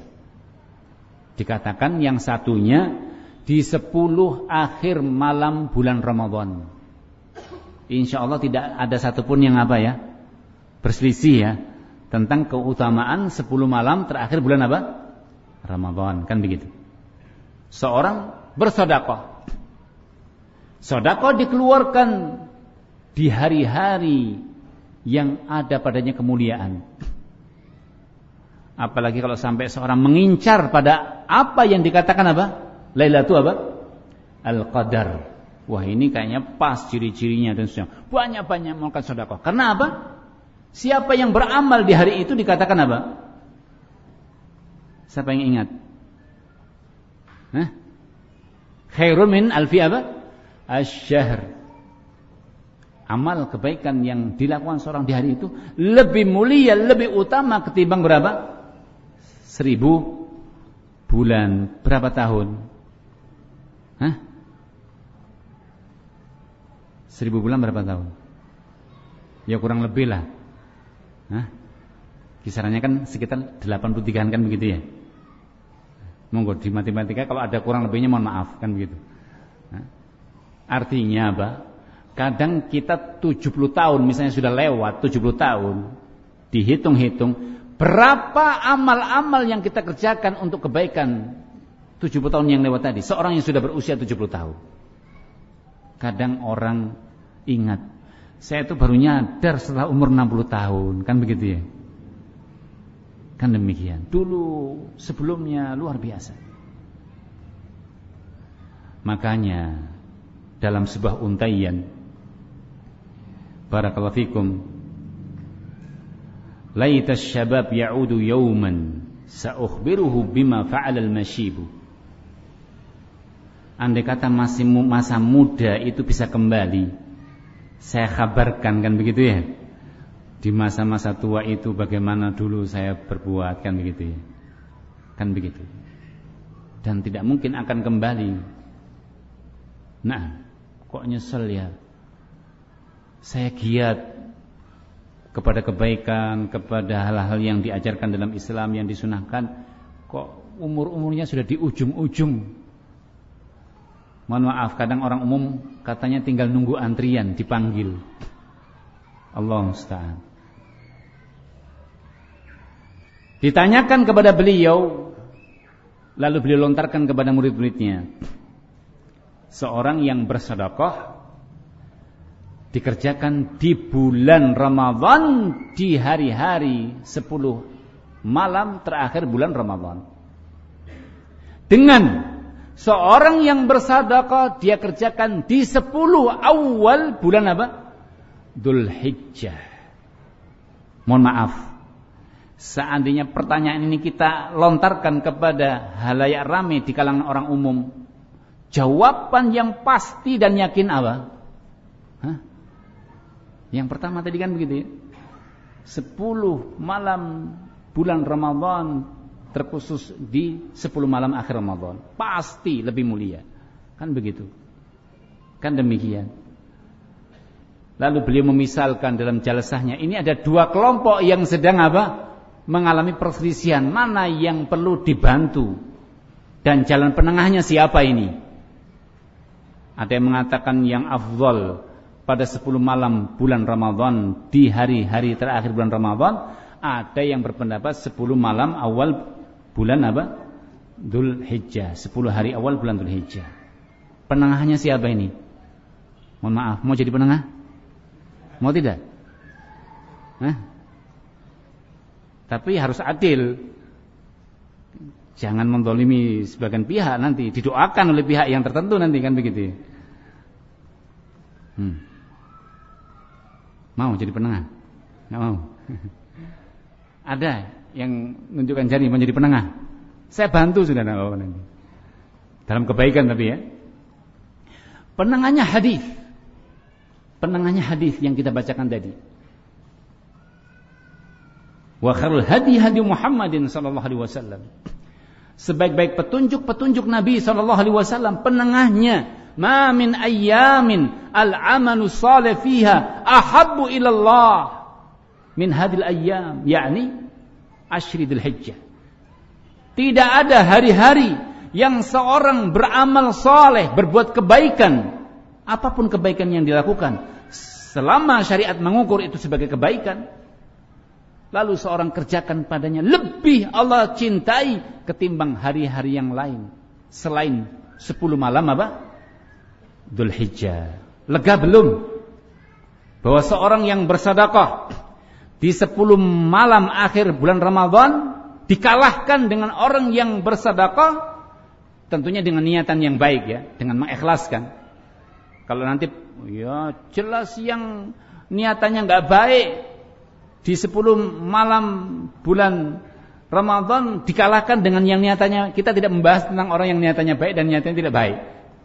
Speaker 2: Dikatakan yang satunya di sepuluh akhir malam bulan Ramadan. Insya Allah tidak ada satupun yang apa ya berselisih ya tentang keutamaan sepuluh malam terakhir bulan apa Ramadan kan begitu. Seorang bersodako, sodako dikeluarkan di hari-hari yang ada padanya kemuliaan. Apalagi kalau sampai seorang mengincar pada apa yang dikatakan apa? Lailatul apa? Al-Qadar. Wah ini kayaknya pas ciri-cirinya dan sebagainya. Banyak-banyak melakukan sedekah. Karena apa? Siapa yang beramal di hari itu dikatakan apa? Siapa yang ingat? Khairun min alfi apa? Asy-syahr amal kebaikan yang dilakukan seorang di hari itu lebih mulia, lebih utama ketimbang berapa? Seribu bulan. Berapa tahun? Hah? Seribu bulan berapa tahun? Ya kurang lebih lah. Hah? Kisarannya kan sekitar 83 kan begitu ya. Monggo di matematika kalau ada kurang lebihnya mohon maaf kan begitu. Artinya apa? Kadang kita 70 tahun misalnya sudah lewat 70 tahun dihitung-hitung berapa amal-amal yang kita kerjakan untuk kebaikan 70 tahun yang lewat tadi. Seorang yang sudah berusia 70 tahun. Kadang orang ingat, saya itu baru nyadar setelah umur 60 tahun, kan begitu ya? Kan demikian. Dulu sebelumnya luar biasa. Makanya dalam sebuah untaian Barakallahu fikum. Laita syabab ya'udu yawman sa'ukhbiruhu bima fa'ala al-mashibu. Andai kata masih masa muda itu bisa kembali, saya kabarkan kan begitu ya. Di masa-masa tua itu bagaimana dulu saya berbuat kan begitu ya. Kan begitu. Dan tidak mungkin akan kembali. Nah, kok nyesel ya? saya giat kepada kebaikan, kepada hal-hal yang diajarkan dalam Islam yang disunahkan, kok umur-umurnya sudah di ujung-ujung. Mohon maaf, kadang orang umum katanya tinggal nunggu antrian dipanggil. Allah Ustaz. Ditanyakan kepada beliau, lalu beliau lontarkan kepada murid-muridnya. Seorang yang bersedekah dikerjakan di bulan Ramadhan di hari-hari 10 malam terakhir bulan Ramadhan. Dengan seorang yang bersedekah dia kerjakan di 10 awal bulan apa? Dhul Hijjah. Mohon maaf. Seandainya pertanyaan ini kita lontarkan kepada halayak ramai di kalangan orang umum, jawaban yang pasti dan yakin apa? Hah? Yang pertama tadi kan begitu ya. Sepuluh malam bulan Ramadan terkhusus di sepuluh malam akhir Ramadan. Pasti lebih mulia. Kan begitu. Kan demikian. Lalu beliau memisalkan dalam jalasahnya, ini ada dua kelompok yang sedang apa? Mengalami perselisihan. Mana yang perlu dibantu? Dan jalan penengahnya siapa ini? Ada yang mengatakan yang afdol pada 10 malam bulan Ramadan di hari-hari terakhir bulan Ramadan ada yang berpendapat 10 malam awal bulan apa? Dhul Hijjah 10 hari awal bulan Dhul Hijjah penengahnya siapa ini? mohon maaf mau jadi penengah? mau tidak? Hah? tapi harus adil jangan mendolimi sebagian pihak nanti didoakan oleh pihak yang tertentu nanti kan begitu hmm. Mau jadi penengah? Nggak mau. Ada yang menunjukkan jari menjadi penengah. Saya bantu sudah apa nanti. Dalam kebaikan tapi ya. Penengahnya hadis. Penengahnya hadis yang kita bacakan tadi. Wa khairul hadi hadi Muhammadin sallallahu alaihi wasallam. Sebaik-baik petunjuk-petunjuk Nabi sallallahu alaihi wasallam penengahnya ma min ayyamin al-amalu salih fiha ahabbu ila Allah min hadil ayyam yakni ashridul hijjah tidak ada hari-hari yang seorang beramal saleh berbuat kebaikan apa pun kebaikan yang dilakukan selama syariat mengukur itu sebagai kebaikan lalu seorang kerjakan padanya lebih Allah cintai ketimbang hari-hari yang lain selain 10 malam apa Dhul Hijjah. Lega belum? Bahwa seorang yang bersedekah di 10 malam akhir bulan Ramadan dikalahkan dengan orang yang bersedekah tentunya dengan niatan yang baik ya, dengan mengikhlaskan. Kalau nanti ya jelas yang niatannya nggak baik di 10 malam bulan Ramadan dikalahkan dengan yang niatannya kita tidak membahas tentang orang yang niatannya baik dan niatannya tidak baik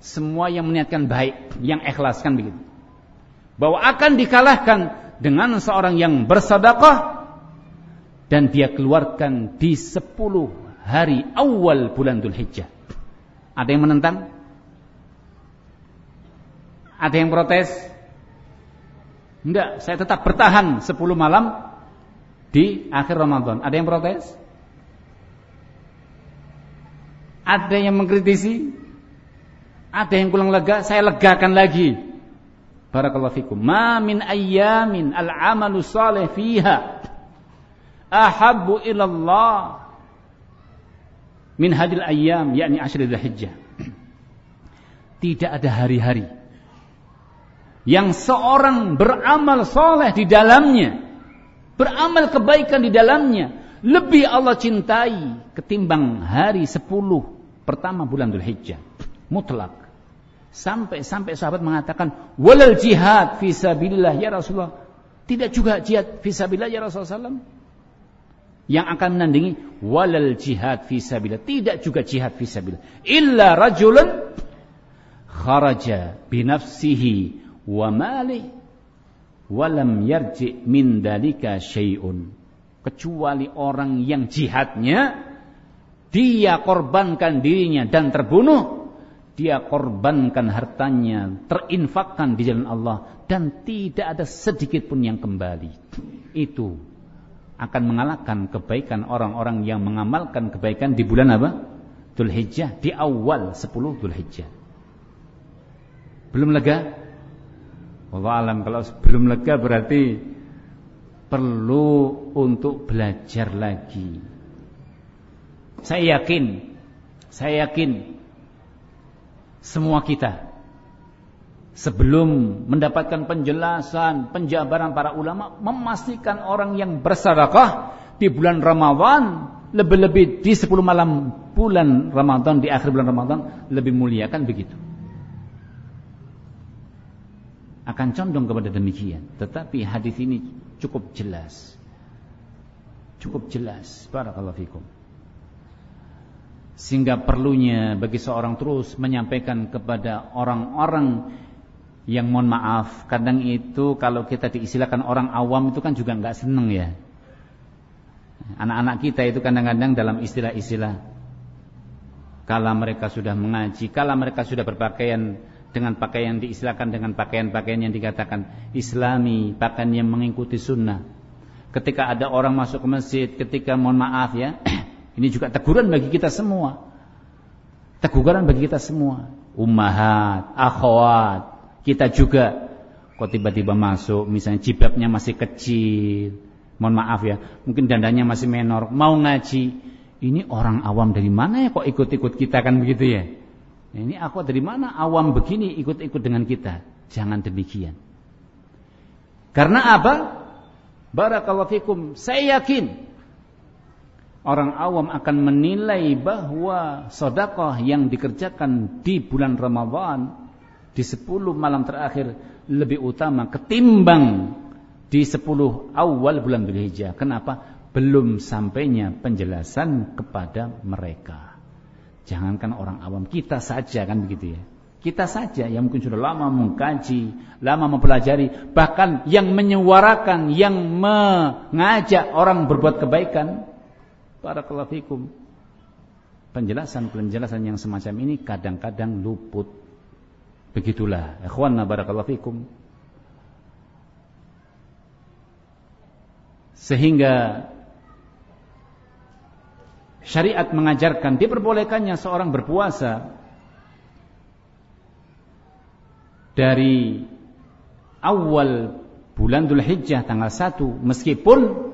Speaker 2: semua yang meniatkan baik, yang ikhlas kan begitu. Bahwa akan dikalahkan dengan seorang yang bersedekah dan dia keluarkan di 10 hari awal bulan Dhul Hijjah. Ada yang menentang? Ada yang protes? Enggak, saya tetap bertahan 10 malam di akhir Ramadan. Ada yang protes? Ada yang mengkritisi? Ada yang kurang lega, saya legakan lagi. Barakallahu fikum. Ma min ayyamin al-amalu salih fiha ahabbu ila Allah min hadil ayyam yakni ashr Dzulhijjah. Tidak ada hari-hari yang seorang beramal soleh di dalamnya, beramal kebaikan di dalamnya, lebih Allah cintai ketimbang hari sepuluh pertama bulan Dzulhijjah. Mutlak. Sampai-sampai sahabat mengatakan, walal jihad fisabilillah ya Rasulullah. Tidak juga jihad fisabilillah ya Rasulullah SAW. Yang akan menandingi walal jihad fisabilillah. Tidak juga jihad fisabilillah. Illa rajulun kharaja binafsihi wa malih walam yarji min dalika syai'un. Kecuali orang yang jihadnya dia korbankan dirinya dan terbunuh dia korbankan hartanya, terinfakkan di jalan Allah dan tidak ada sedikit pun yang kembali. itu akan mengalahkan kebaikan orang-orang yang mengamalkan kebaikan di bulan apa? Dzulhijjah di awal 10 Dzulhijjah. Belum lega? Allah alam kalau belum lega berarti perlu untuk belajar lagi. Saya yakin, saya yakin semua kita sebelum mendapatkan penjelasan, penjabaran para ulama memastikan orang yang bersedekah di bulan Ramadhan lebih-lebih di 10 malam bulan Ramadhan di akhir bulan Ramadhan lebih mulia kan begitu. Akan condong kepada demikian, tetapi hadis ini cukup jelas. Cukup jelas. Barakallahu fikum. Sehingga perlunya bagi seorang terus menyampaikan kepada orang-orang yang mohon maaf. Kadang itu kalau kita diistilahkan orang awam itu kan juga nggak seneng ya. Anak-anak kita itu kadang-kadang dalam istilah-istilah kala mereka sudah mengaji kala mereka sudah berpakaian dengan pakaian diistilahkan dengan pakaian-pakaian yang dikatakan islami pakaian yang mengikuti sunnah. Ketika ada orang masuk ke masjid ketika mohon maaf ya ini juga teguran bagi kita semua. Teguran bagi kita semua. Ummahat akhwat kita juga. Kok tiba-tiba masuk misalnya jibabnya masih kecil. Mohon maaf ya mungkin dandanya masih menor. Mau ngaji. Ini orang awam dari mana ya kok ikut-ikut kita kan begitu ya? Ini aku dari mana awam begini ikut-ikut dengan kita? Jangan demikian. Karena apa? Barakallahu fikum. Saya yakin orang awam akan menilai bahwa sodakoh yang dikerjakan di bulan Ramadhan di 10 malam terakhir lebih utama ketimbang di 10 awal bulan Dzulhijjah. Kenapa? Belum sampainya penjelasan kepada mereka. Jangankan orang awam, kita saja kan begitu ya. Kita saja yang mungkin sudah lama mengkaji, lama mempelajari, bahkan yang menyuarakan, yang mengajak orang berbuat kebaikan. Para kelafikum. Penjelasan-penjelasan yang semacam ini kadang-kadang luput Begitulah, ikhwanna barakallahu fikum. Sehingga syariat mengajarkan diperbolehkannya seorang berpuasa dari awal bulan Dhul Hijjah tanggal 1 meskipun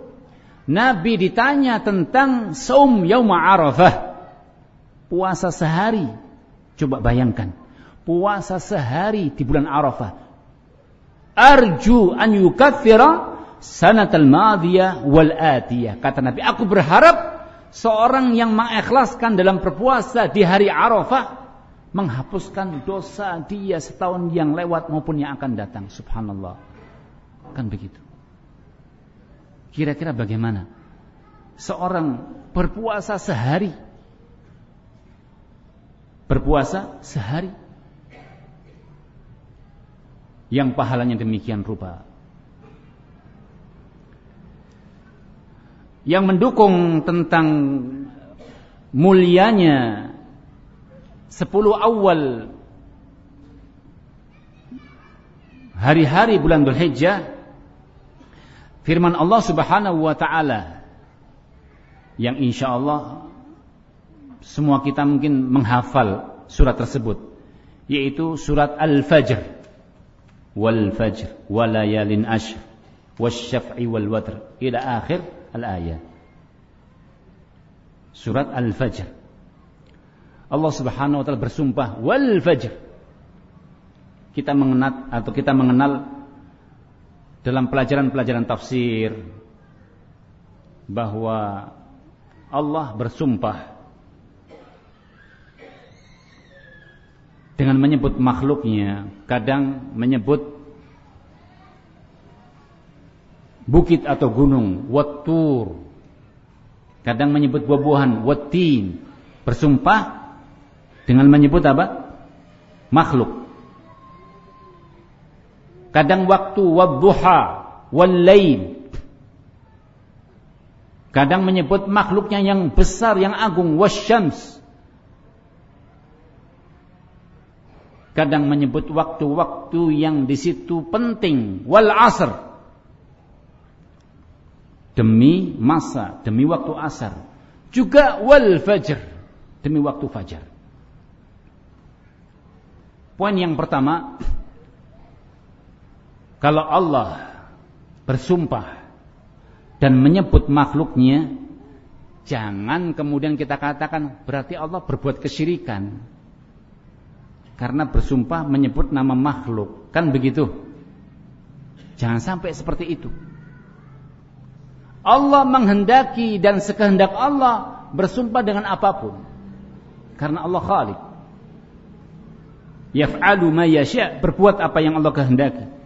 Speaker 2: Nabi ditanya tentang saum yaum Arafah puasa sehari coba bayangkan puasa sehari di bulan Arafah. Arju an yukaffira sanatal madiyah wal atiyah. Kata Nabi, aku berharap seorang yang mengikhlaskan dalam berpuasa di hari Arafah menghapuskan dosa dia setahun yang lewat maupun yang akan datang. Subhanallah. Kan begitu. Kira-kira bagaimana? Seorang berpuasa sehari. Berpuasa sehari yang pahalanya demikian rupa. Yang mendukung tentang mulianya sepuluh awal hari-hari bulan Hijjah firman Allah Subhanahu wa taala yang insya Allah semua kita mungkin menghafal surat tersebut yaitu surat Al-Fajr. Wal fajr walayalin ashr wasyaf'i wal watr ila akhir al ayat surat al fajr Allah Subhanahu wa taala bersumpah wal fajr kita mengenal atau kita mengenal dalam pelajaran-pelajaran tafsir bahwa Allah bersumpah dengan menyebut makhluknya, kadang menyebut bukit atau gunung, watur. Kadang menyebut buah-buahan, watin. Bersumpah dengan menyebut apa? Makhluk. Kadang waktu wadduha wal lail. Kadang menyebut makhluknya yang besar, yang agung, wasyams kadang menyebut waktu-waktu yang di situ penting wal asr demi masa, demi waktu asar. Juga wal fajr, demi waktu fajar. Poin yang pertama, kalau Allah bersumpah dan menyebut makhluknya, jangan kemudian kita katakan berarti Allah berbuat kesyirikan. Karena bersumpah menyebut nama makhluk, kan begitu? Jangan sampai seperti itu. Allah menghendaki dan sekehendak Allah bersumpah dengan apa pun. Karena Allah Khalik. Yaf'alu ma yasha, berbuat apa yang Allah kehendaki.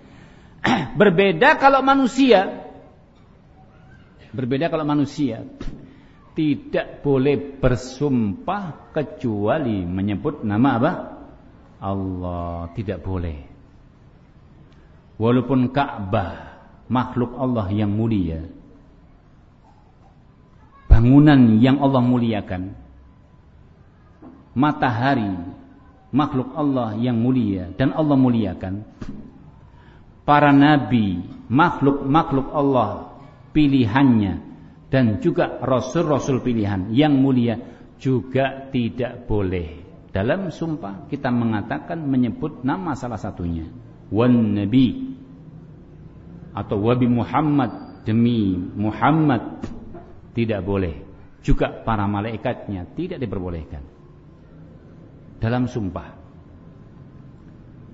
Speaker 2: Berbeda kalau manusia. Berbeda kalau manusia tidak boleh bersumpah kecuali menyebut nama apa? Allah, tidak boleh. Walaupun Ka'bah makhluk Allah yang mulia, bangunan yang Allah muliakan matahari makhluk Allah yang mulia dan Allah muliakan para nabi makhluk-makhluk Allah pilihannya dan juga rasul-rasul pilihan yang mulia juga tidak boleh dalam sumpah kita mengatakan menyebut nama salah satunya wan nabi atau wabi Muhammad demi Muhammad tidak boleh. Juga para malaikatnya tidak diperbolehkan. Dalam sumpah.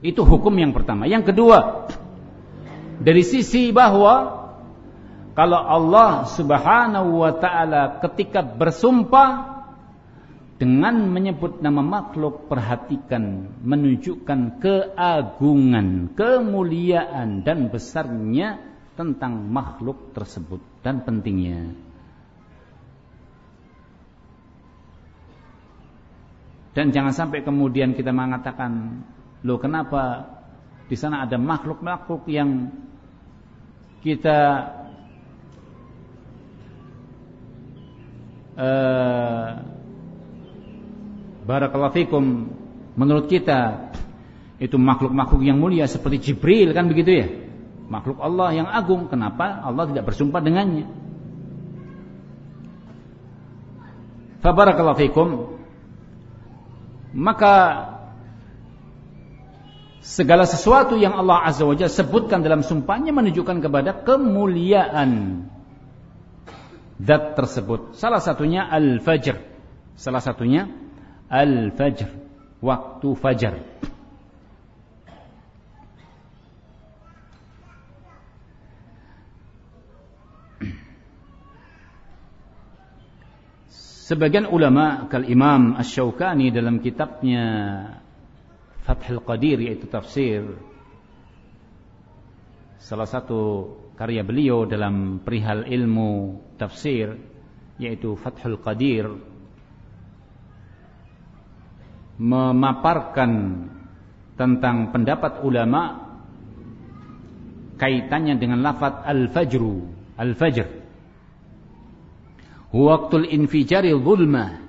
Speaker 2: Itu hukum yang pertama. Yang kedua, dari sisi bahwa kalau Allah Subhanahu wa taala ketika bersumpah dengan menyebut nama makhluk perhatikan menunjukkan keagungan, kemuliaan dan besarnya tentang makhluk tersebut dan pentingnya. Dan jangan sampai kemudian kita mengatakan, loh kenapa di sana ada makhluk-makhluk yang kita uh, barakallahu fikum menurut kita itu makhluk-makhluk yang mulia seperti Jibril kan begitu ya? Makhluk Allah yang agung. Kenapa Allah tidak bersumpah dengannya? Fabarakallahu fikum. Maka segala sesuatu yang Allah Azza wa Jalla sebutkan dalam sumpahnya menunjukkan kepada kemuliaan zat tersebut. Salah satunya al-fajr. Salah satunya al-fajr, waktu fajar. Sebagian ulama kal Imam Asy-Syaukani dalam kitabnya Fathul Qadir yaitu tafsir salah satu karya beliau dalam perihal ilmu tafsir yaitu Fathul Qadir memaparkan tentang pendapat ulama kaitannya dengan lafaz al-fajru al-fajr. Waktul infijari zulma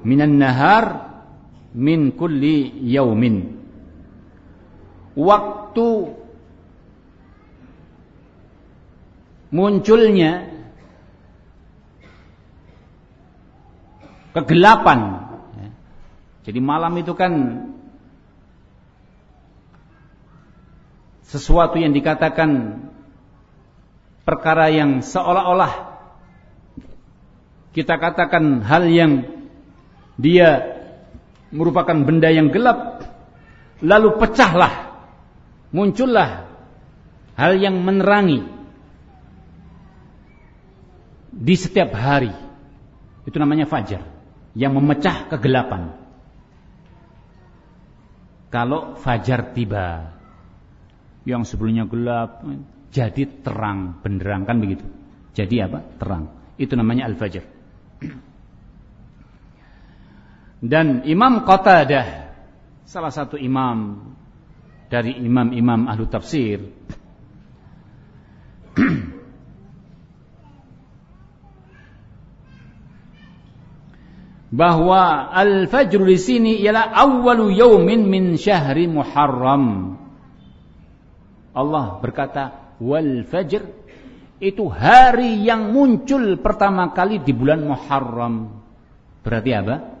Speaker 2: minan nahar min kulli yaumin waktu munculnya kegelapan. Jadi malam itu kan sesuatu yang dikatakan perkara yang seolah-olah kita katakan hal yang dia merupakan benda yang gelap lalu pecahlah muncullah hal yang menerangi di setiap hari itu namanya fajar yang memecah kegelapan kalau fajar tiba yang sebelumnya gelap jadi terang benderang kan begitu. Jadi apa? Terang. Itu namanya al-fajr. Dan Imam Qatadah salah satu imam dari imam-imam ahlu tafsir bahwa al-fajr di sini ialah awwalu yaumin min syahri Muharram. Allah berkata wal fajr itu hari yang muncul pertama kali di bulan Muharram. Berarti apa?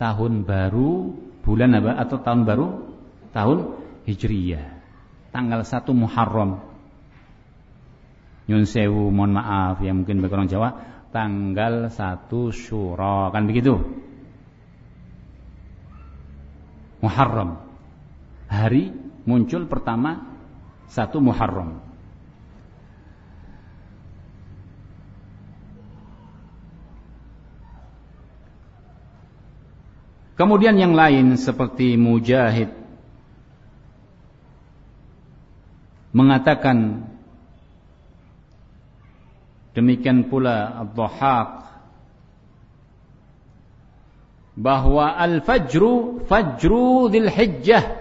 Speaker 2: Tahun baru, bulan apa? Atau tahun baru? Tahun Hijriyah. Tanggal 1 Muharram. Nyun sewu, mohon maaf ya mungkin bagi orang Jawa, tanggal 1 Syura, kan begitu? Muharram. Hari muncul pertama 1 Muharram. Kemudian yang lain seperti Mujahid mengatakan demikian pula Ad-Dhahhak bahwa al-fajru fajru dzil hijjah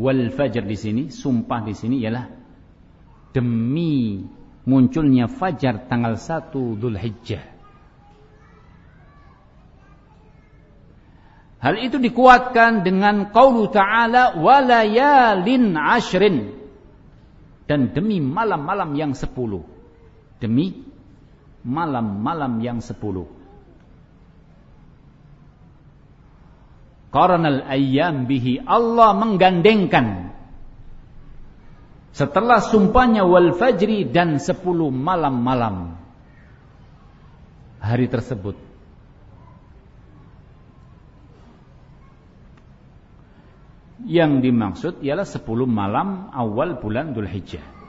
Speaker 2: wal fajr di sini sumpah di sini ialah demi munculnya fajar tanggal 1 Dzulhijjah Hal itu dikuatkan dengan qaulu ta'ala walayalin ashrin dan demi malam-malam yang sepuluh. Demi malam-malam yang sepuluh. Qaranal ayyam bihi Allah menggandengkan setelah sumpahnya wal fajri dan sepuluh malam-malam hari tersebut Yang dimaksud ialah 10 malam awal bulan Dhul Hijjah.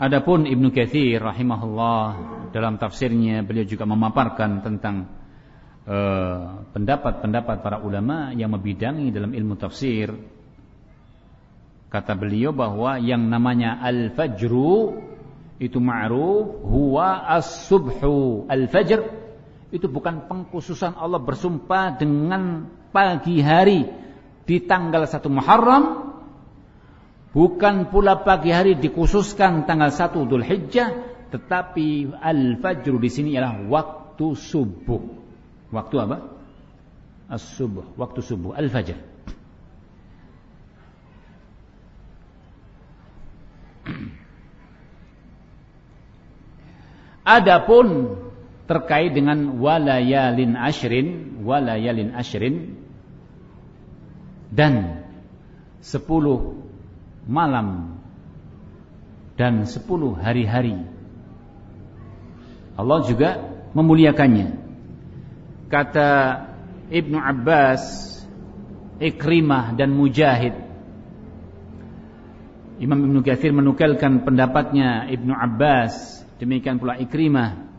Speaker 2: Adapun Ibnu Katsir rahimahullah dalam tafsirnya beliau juga memaparkan tentang eh, pendapat-pendapat uh, para ulama yang membidangi dalam ilmu tafsir. Kata beliau bahwa yang namanya al-fajru itu ma'ruf huwa as-subhu. Al-fajr itu bukan pengkhususan Allah bersumpah dengan pagi hari di tanggal 1 Muharram. Bukan pula pagi hari dikhususkan tanggal 1 Dhul tetapi al-fajr di sini ialah waktu subuh. Waktu apa? As-subuh waktu subuh al-fajr. Adapun terkait dengan walayalin ashrin, walayalin ashrin dan sepuluh malam dan sepuluh hari-hari. Allah juga memuliakannya. Kata Ibnu Abbas, Ikrimah dan Mujahid. Imam Ibnu Katsir menukalkan pendapatnya Ibnu Abbas, demikian pula Ikrimah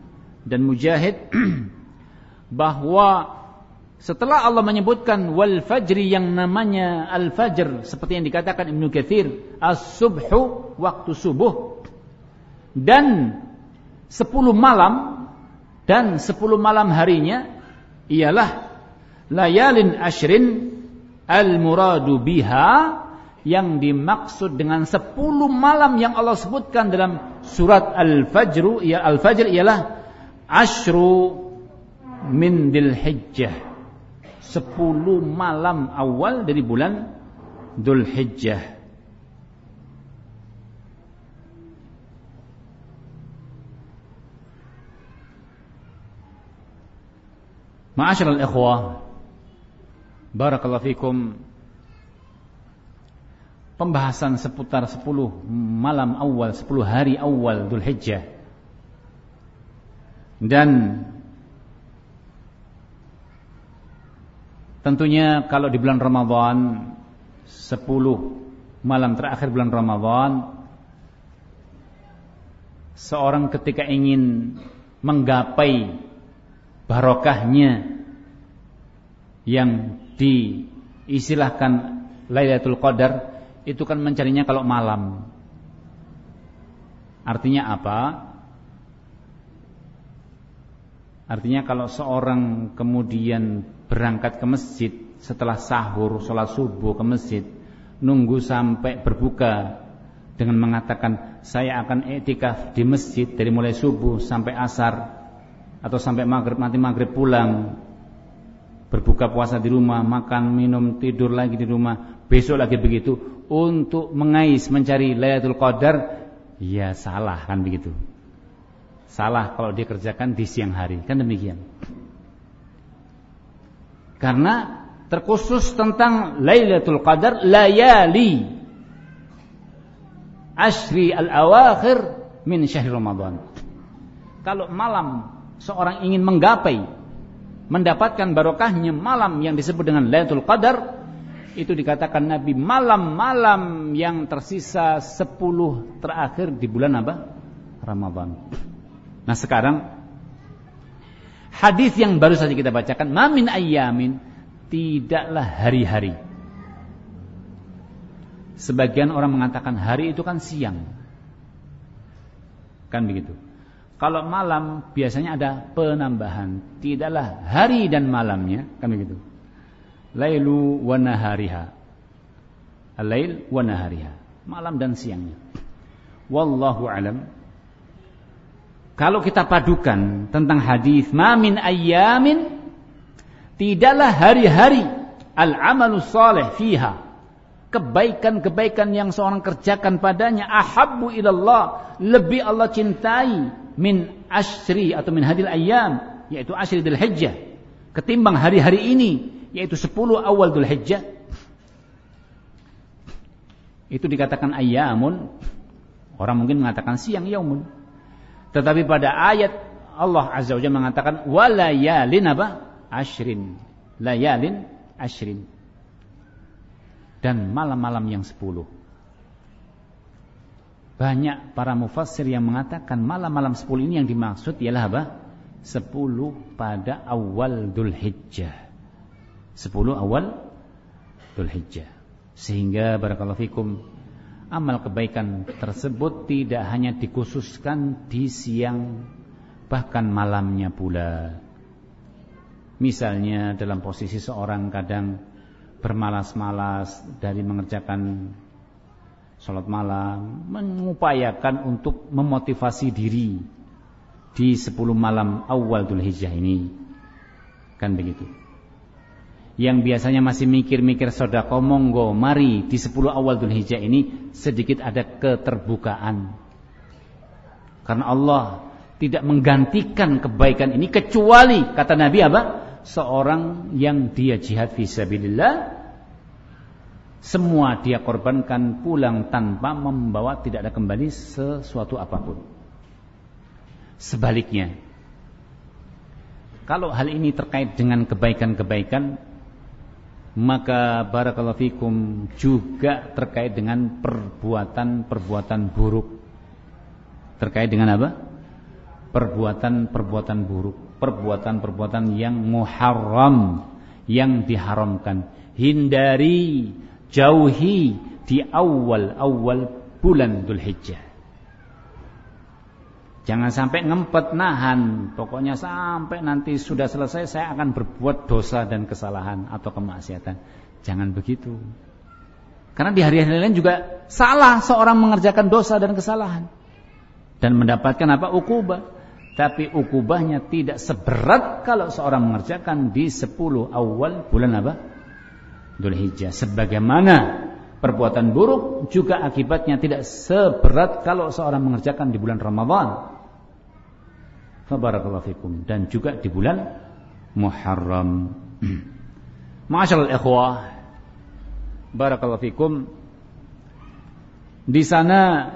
Speaker 2: dan Mujahid bahwa setelah Allah menyebutkan wal fajri yang namanya al fajr seperti yang dikatakan Ibnu Katsir as-subhu waktu subuh dan sepuluh malam dan sepuluh malam harinya ialah layalin ashrin al muradu biha yang dimaksud dengan sepuluh malam yang Allah sebutkan dalam surat Al-Fajr ya Al-Fajr ialah Ashru min Dhul Hijjah. Sepuluh malam awal dari bulan Dhul Hijjah. Ma'asyiral ikhwah, barakallahu fikum. Pembahasan seputar sepuluh malam awal, sepuluh hari awal Dhul Hijjah dan tentunya kalau di bulan Ramadan 10 malam terakhir bulan Ramadan seorang ketika ingin menggapai barokahnya yang diistilahkan Lailatul Qadar itu kan mencarinya kalau malam. Artinya apa? Artinya kalau seorang kemudian berangkat ke masjid setelah sahur, sholat subuh ke masjid, nunggu sampai berbuka dengan mengatakan saya akan etikaf di masjid dari mulai subuh sampai asar atau sampai maghrib nanti maghrib pulang berbuka puasa di rumah makan minum tidur lagi di rumah besok lagi begitu untuk mengais mencari Lailatul Qadar ya salah kan begitu. Salah kalau dikerjakan di siang hari kan demikian. Karena terkhusus tentang Lailatul Qadar layali ashri al-awakhir min syahr Ramadan. Kalau malam seorang ingin menggapai mendapatkan barokahnya malam yang disebut dengan Lailatul Qadar itu dikatakan Nabi malam-malam yang tersisa 10 terakhir di bulan apa? Ramadan. Nah sekarang hadis yang baru saja kita bacakan, mamin ayamin tidaklah hari-hari. Sebagian orang mengatakan hari itu kan siang. Kan begitu. Kalau malam biasanya ada penambahan, tidaklah hari dan malamnya, kan begitu lailu wa nahariha. Al-lail wa nahariha. Malam dan siangnya. Wallahu alam. Kalau kita padukan tentang hadis mamin ayyamin tidaklah hari-hari al-amalu salih fiha kebaikan-kebaikan yang seorang kerjakan padanya ahabbu ilallah lebih Allah cintai min ashri atau min hadil ayyam yaitu ashri dzul hijjah ketimbang hari-hari ini yaitu 10 awal Dhul Hijjah itu dikatakan ayamun orang mungkin mengatakan siang yaumun tetapi pada ayat Allah Azza wa Jalla mengatakan walayalin apa? Ashrin layalin ashrin dan malam-malam yang sepuluh. Banyak para mufassir yang mengatakan malam-malam sepuluh ini yang dimaksud ialah apa? Sepuluh pada awal Dhul Hijjah 10 awal Dzulhijjah. Sehingga barakallahu fikum amal kebaikan tersebut tidak hanya dikhususkan di siang bahkan malamnya pula. Misalnya dalam posisi seorang kadang bermalas-malas dari mengerjakan sholat malam, mengupayakan untuk memotivasi diri di 10 malam awal Dhul Hijjah ini. Kan begitu yang biasanya masih mikir-mikir sodako monggo mari. Di 10 awal Dhul Hijjah ini sedikit ada keterbukaan. Karena Allah tidak menggantikan kebaikan ini kecuali kata Nabi apa? Seorang yang dia jihad fisabilillah semua dia korbankan pulang tanpa membawa tidak ada kembali sesuatu apa pun. Sebaliknya kalau hal ini terkait dengan kebaikan-kebaikan maka barakallahu fikum juga terkait dengan perbuatan-perbuatan buruk. Terkait dengan apa? Perbuatan-perbuatan buruk, perbuatan-perbuatan yang muharram, yang diharamkan. Hindari, jauhi di awal-awal bulan Dhul Hijjah. Jangan sampai ngempet nahan. Pokoknya sampai nanti sudah selesai saya akan berbuat dosa dan kesalahan atau kemaksiatan. Jangan begitu. Karena di hari-hari lain juga salah seorang mengerjakan dosa dan kesalahan. Dan mendapatkan apa? Ukubah. Tapi ukubahnya tidak seberat kalau seorang mengerjakan di 10 awal bulan apa? Hijjah. Sebagaimana perbuatan buruk juga akibatnya tidak seberat kalau seorang mengerjakan di bulan Ramadhan. Fabarakallahu fikum dan juga di bulan Muharram. Ma'asyiral ikhwah, barakallahu fikum. Di sana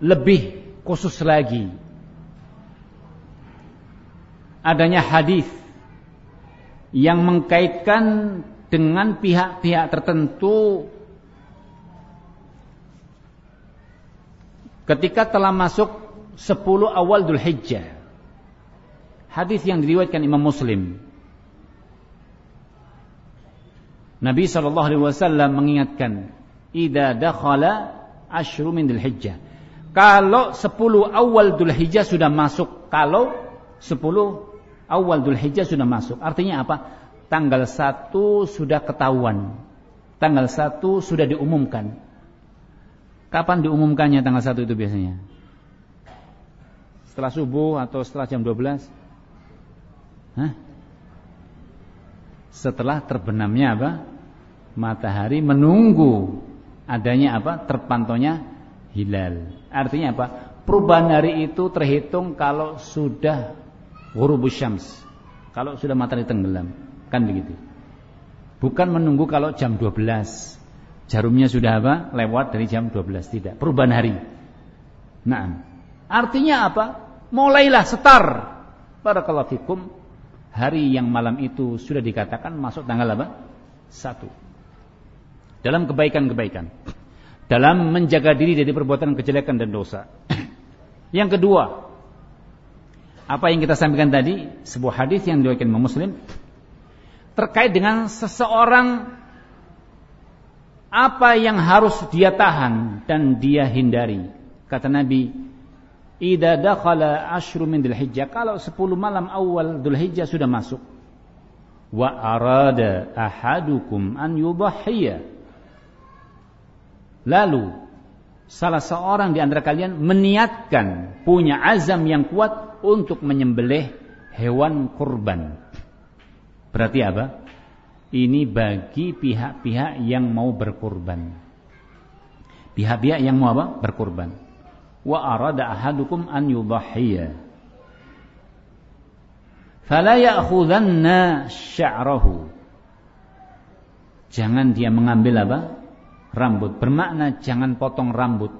Speaker 2: lebih khusus lagi adanya hadis yang mengkaitkan dengan pihak-pihak tertentu ketika telah masuk 10 awal Dhul Hijjah. Hadis yang diriwayatkan Imam Muslim. Nabi sallallahu alaihi wasallam mengingatkan, "Idza dakhala asyru min Dhul Hijjah." Kalau 10 awal Dhul Hijjah sudah masuk, kalau 10 awal Dhul Hijjah sudah masuk, artinya apa? Tanggal 1 sudah ketahuan. Tanggal 1 sudah diumumkan. Kapan diumumkannya tanggal 1 itu biasanya? Setelah subuh atau setelah jam 12? Hah? Setelah terbenamnya apa? matahari menunggu adanya apa? terpantaunya hilal. Artinya apa? Perubahan hari itu terhitung kalau sudah ghurubus syams. Kalau sudah matahari tenggelam. Kan begitu. Bukan menunggu kalau jam 12. Jarumnya sudah apa? Lewat dari jam 12. Tidak. Perubahan hari. Nah. Artinya apa? Mulailah setar. Barakallahu fikum. Hari yang malam itu sudah dikatakan masuk tanggal apa? Satu dalam kebaikan-kebaikan, dalam menjaga diri dari perbuatan kejelekan dan dosa. Yang kedua, apa yang kita sampaikan tadi, sebuah hadis yang diriwayatkan Imam Muslim terkait dengan seseorang apa yang harus dia tahan dan dia hindari. Kata Nabi, "Idza dakhala asyru min Dzulhijjah," kalau 10 malam awal Dzulhijjah sudah masuk, wa arada ahadukum an yudhhiya Lalu salah seorang di antara kalian meniatkan punya azam yang kuat untuk menyembelih hewan kurban. Berarti apa? Ini bagi pihak-pihak yang mau berkurban. Pihak-pihak yang mau apa? Berkurban. Wa arada ahadukum an yudhhiya. Fala ya'khudhanna sya'rahu. Jangan dia mengambil apa? rambut bermakna jangan potong rambut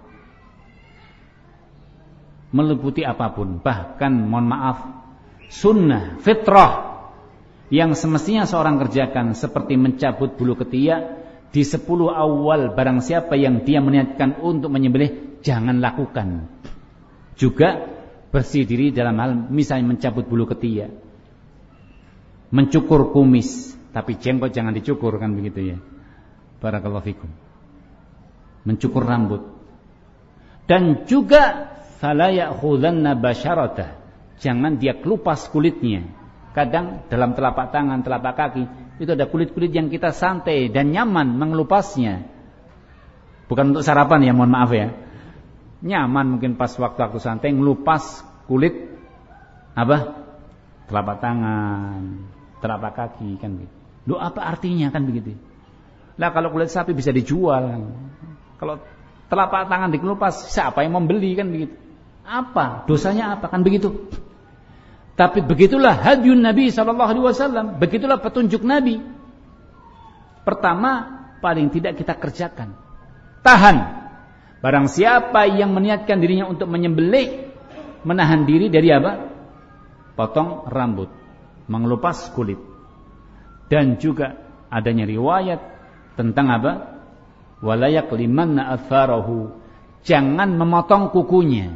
Speaker 2: meliputi apa pun bahkan mohon maaf sunnah fitrah yang semestinya seorang kerjakan seperti mencabut bulu ketiak di sepuluh awal barang siapa yang dia meniatkan untuk menyembelih jangan lakukan juga bersih diri dalam hal misalnya mencabut bulu ketiak mencukur kumis tapi jenggot jangan dicukur kan begitu ya barakallahu fikum mencukur rambut. Dan juga fala ya'khudanna basyaratah. Jangan dia kelupas kulitnya. Kadang dalam telapak tangan, telapak kaki itu ada kulit-kulit yang kita santai dan nyaman mengelupasnya. Bukan untuk sarapan ya, mohon maaf ya. Nyaman mungkin pas waktu-waktu santai ngelupas kulit apa? Telapak tangan, telapak kaki kan gitu. Lu apa artinya kan begitu? Lah kalau kulit sapi bisa dijual. Kalau telapak tangan dikelupas, siapa yang membeli kan begitu? Apa? Dosanya apa? Kan begitu. Tapi begitulah hadyun Nabi sallallahu alaihi begitulah petunjuk Nabi. Pertama, paling tidak kita kerjakan. Tahan. Barang siapa yang meniatkan dirinya untuk menyembelih, menahan diri dari apa? Potong rambut, mengelupas kulit. Dan juga adanya riwayat tentang apa? walayak limanna atharahu jangan memotong kukunya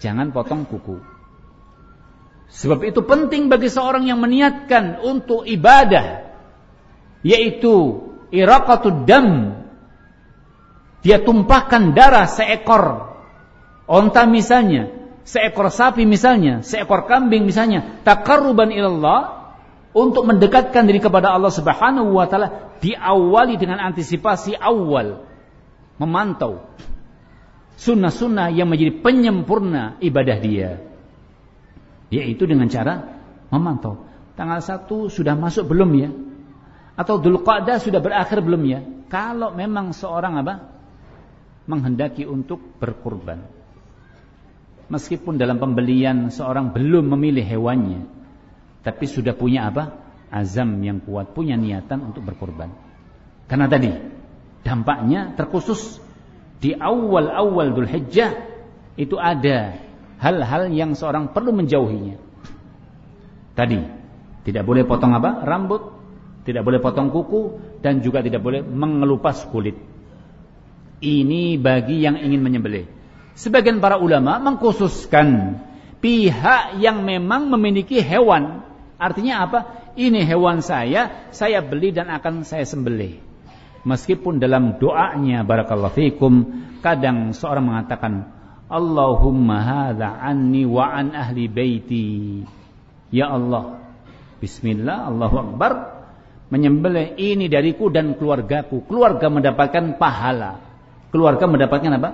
Speaker 2: jangan potong kuku sebab itu penting bagi seorang yang meniatkan untuk ibadah yaitu iraqatud dam. Dia tumpahkan darah seekor onta misalnya seekor sapi misalnya seekor kambing misalnya takarruban ilallah untuk mendekatkan diri kepada Allah Subhanahu wa taala diawali dengan antisipasi awal memantau sunnah-sunnah yang menjadi penyempurna ibadah dia yaitu dengan cara memantau. Tanggal satu sudah masuk belum ya? Atau Dzulqa'dah sudah berakhir belum ya? Kalau memang seorang apa? Menghendaki untuk berkurban meskipun dalam pembelian seorang belum memilih hewannya tapi sudah punya apa? Azam yang kuat, punya niatan untuk berkorban. Karena tadi dampaknya terkhusus di awal-awal Dhul Hijjah itu ada hal-hal yang seorang perlu menjauhinya. Tadi tidak boleh potong apa? Rambut, tidak boleh potong kuku dan juga tidak boleh mengelupas kulit. Ini bagi yang ingin menyembelih. Sebagian para ulama mengkhususkan pihak yang memang memiliki hewan Artinya apa? Ini hewan saya, saya beli dan akan saya sembelih. Meskipun dalam doanya barakallahu fikum kadang seorang mengatakan Allahumma hadza anni wa an ahli baiti. Ya Allah. Bismillah, Allahu akbar. Menyembelih ini dariku dan keluargaku. Keluarga mendapatkan pahala. Keluarga mendapatkan apa?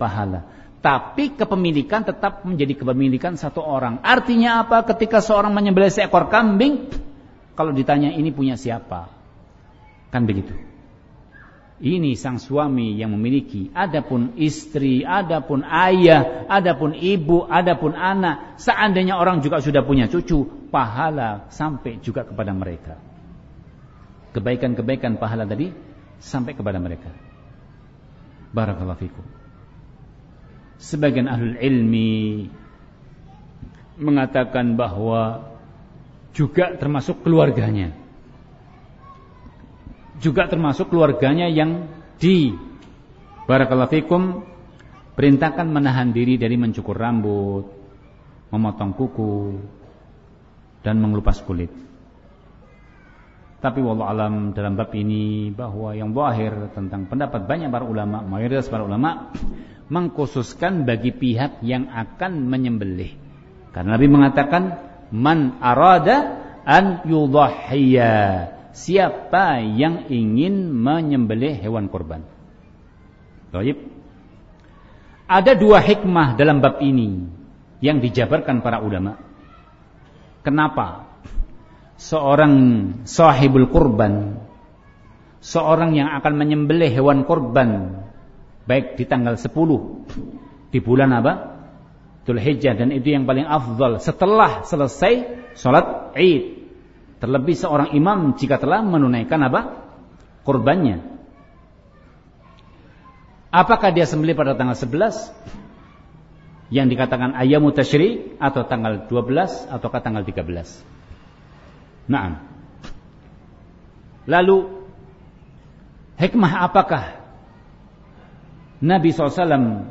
Speaker 2: Pahala tapi kepemilikan tetap menjadi kepemilikan satu orang. Artinya apa? Ketika seorang menyembelih seekor kambing, kalau ditanya ini punya siapa? Kan begitu. Ini sang suami yang memiliki, adapun istri, adapun ayah, adapun ibu, adapun anak. Seandainya orang juga sudah punya cucu, pahala sampai juga kepada mereka. Kebaikan-kebaikan pahala tadi sampai kepada mereka. Barakallahu fikum. Sebagian ahlul ilmi mengatakan bahwa juga termasuk keluarganya juga termasuk keluarganya yang di barakallahu fikum perintahkan menahan diri dari mencukur rambut, memotong kuku dan mengelupas kulit. Tapi wallahu alam dalam bab ini bahwa yang zahir tentang pendapat banyak para ulama, mayoritas para ulama mengkhususkan bagi pihak yang akan menyembelih. Karena Nabi mengatakan man arada an yudhhiya siapa yang ingin menyembelih hewan kurban. Baik. Ada dua hikmah dalam bab ini yang dijabarkan para ulama. Kenapa seorang sahibul kurban, seorang yang akan menyembelih hewan kurban baik di tanggal 10 di bulan apa? Dzulhijjah dan itu yang paling afdal setelah selesai sholat Id Terlebih seorang imam jika telah menunaikan apa? Kurbannya. Apakah dia sembelih pada tanggal 11? Yang dikatakan ayamu tasyrik atau tanggal 12 ataukah tanggal 13? Nah. Lalu hikmah apakah Nabi SAW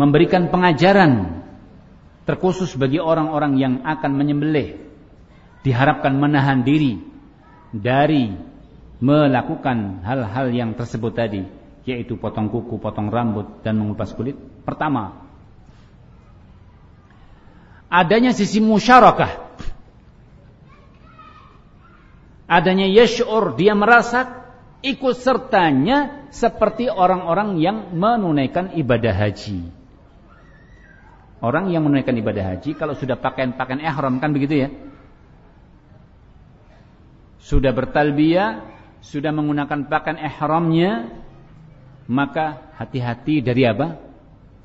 Speaker 2: memberikan pengajaran terkhusus bagi orang-orang yang akan menyembelih diharapkan menahan diri dari melakukan hal-hal yang tersebut tadi yaitu potong kuku, potong rambut dan mengupas kulit. Pertama, adanya sisi musyarakah. Adanya yash'ur, dia merasa ikut sertanya seperti orang-orang yang menunaikan ibadah haji. Orang yang menunaikan ibadah haji kalau sudah pakaian-pakaian ihram kan begitu ya? Sudah bertalbiyah, sudah menggunakan pakaian ihramnya, maka hati-hati dari apa?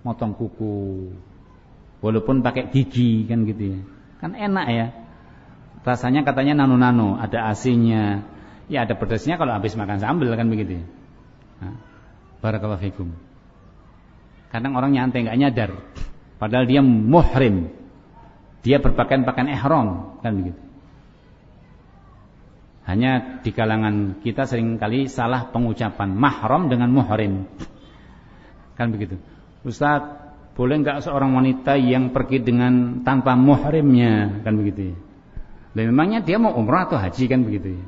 Speaker 2: Motong kuku. Walaupun pakai gigi kan gitu ya. Kan enak ya. Rasanya katanya nano-nano, ada asinya. Ya ada pedasnya kalau habis makan sambal kan begitu ya. Nah, barakallahu fikum. Kadang orang nyantai nggak nyadar. Padahal dia muhrim. Dia berpakaian pakaian ihram kan begitu. Hanya di kalangan kita sering kali salah pengucapan mahram dengan muhrim. Kan begitu. Ustaz, boleh nggak seorang wanita yang pergi dengan tanpa muhrimnya? Kan begitu ya. Dan memangnya dia mau umrah atau haji kan begitu ya.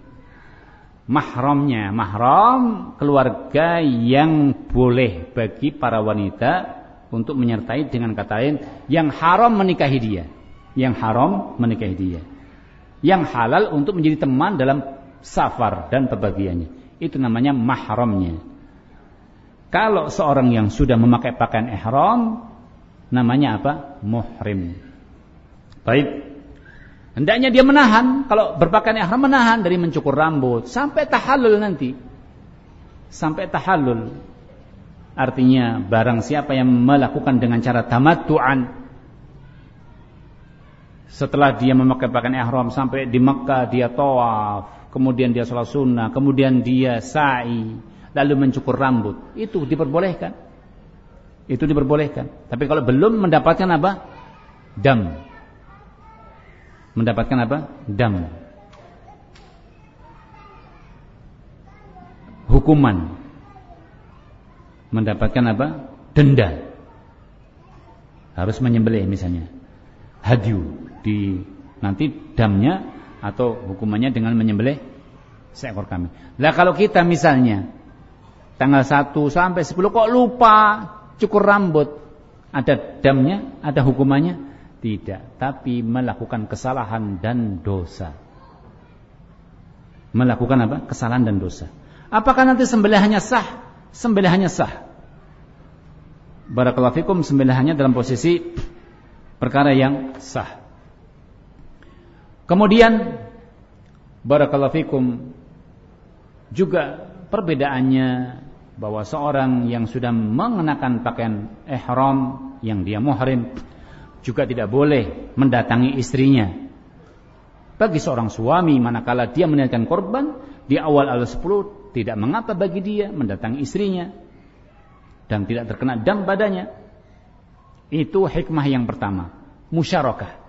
Speaker 2: Mahramnya, mahram keluarga yang boleh bagi para wanita untuk menyertai dengan kata lain yang haram menikahi dia. Yang haram menikahi dia yang halal untuk menjadi teman dalam safar dan pembagiannya. Itu namanya mahramnya. Kalau seorang yang sudah memakai pakaian ihram namanya apa? Muhrim. Baik. Hendaknya dia menahan kalau berpakaian ihram menahan dari mencukur rambut sampai tahallul nanti. Sampai tahallul. Artinya barang siapa yang melakukan dengan cara tamattu'an setelah dia memakai pakaian ihram sampai di Mekah dia tawaf, kemudian dia sholat sunnah, kemudian dia sa'i, lalu mencukur rambut. Itu diperbolehkan. Itu diperbolehkan. Tapi kalau belum mendapatkan apa? Dam. Mendapatkan apa? Dam. Hukuman. Mendapatkan apa? Denda. Harus menyembelih misalnya. Hadiu di nanti damnya atau hukumannya dengan menyembelih seekor kambing. Lah kalau kita misalnya tanggal 1 sampai 10 kok lupa cukur rambut, ada damnya, ada hukumannya? Tidak, tapi melakukan kesalahan dan dosa. Melakukan apa? Kesalahan dan dosa. Apakah nanti sembelihannya sah? Sembelihannya sah. Barakallahu fikum sembelihannya dalam posisi perkara yang sah. Kemudian barakallahu fikum Juga perbedaannya bahwa seorang yang sudah mengenakan pakaian ihram yang dia muhrim juga tidak boleh mendatangi istrinya. Bagi seorang suami manakala dia meniatkan korban di awal al 10 tidak mengapa bagi dia mendatangi istrinya dan tidak terkena dam badannya. Itu hikmah yang pertama, musyarakah.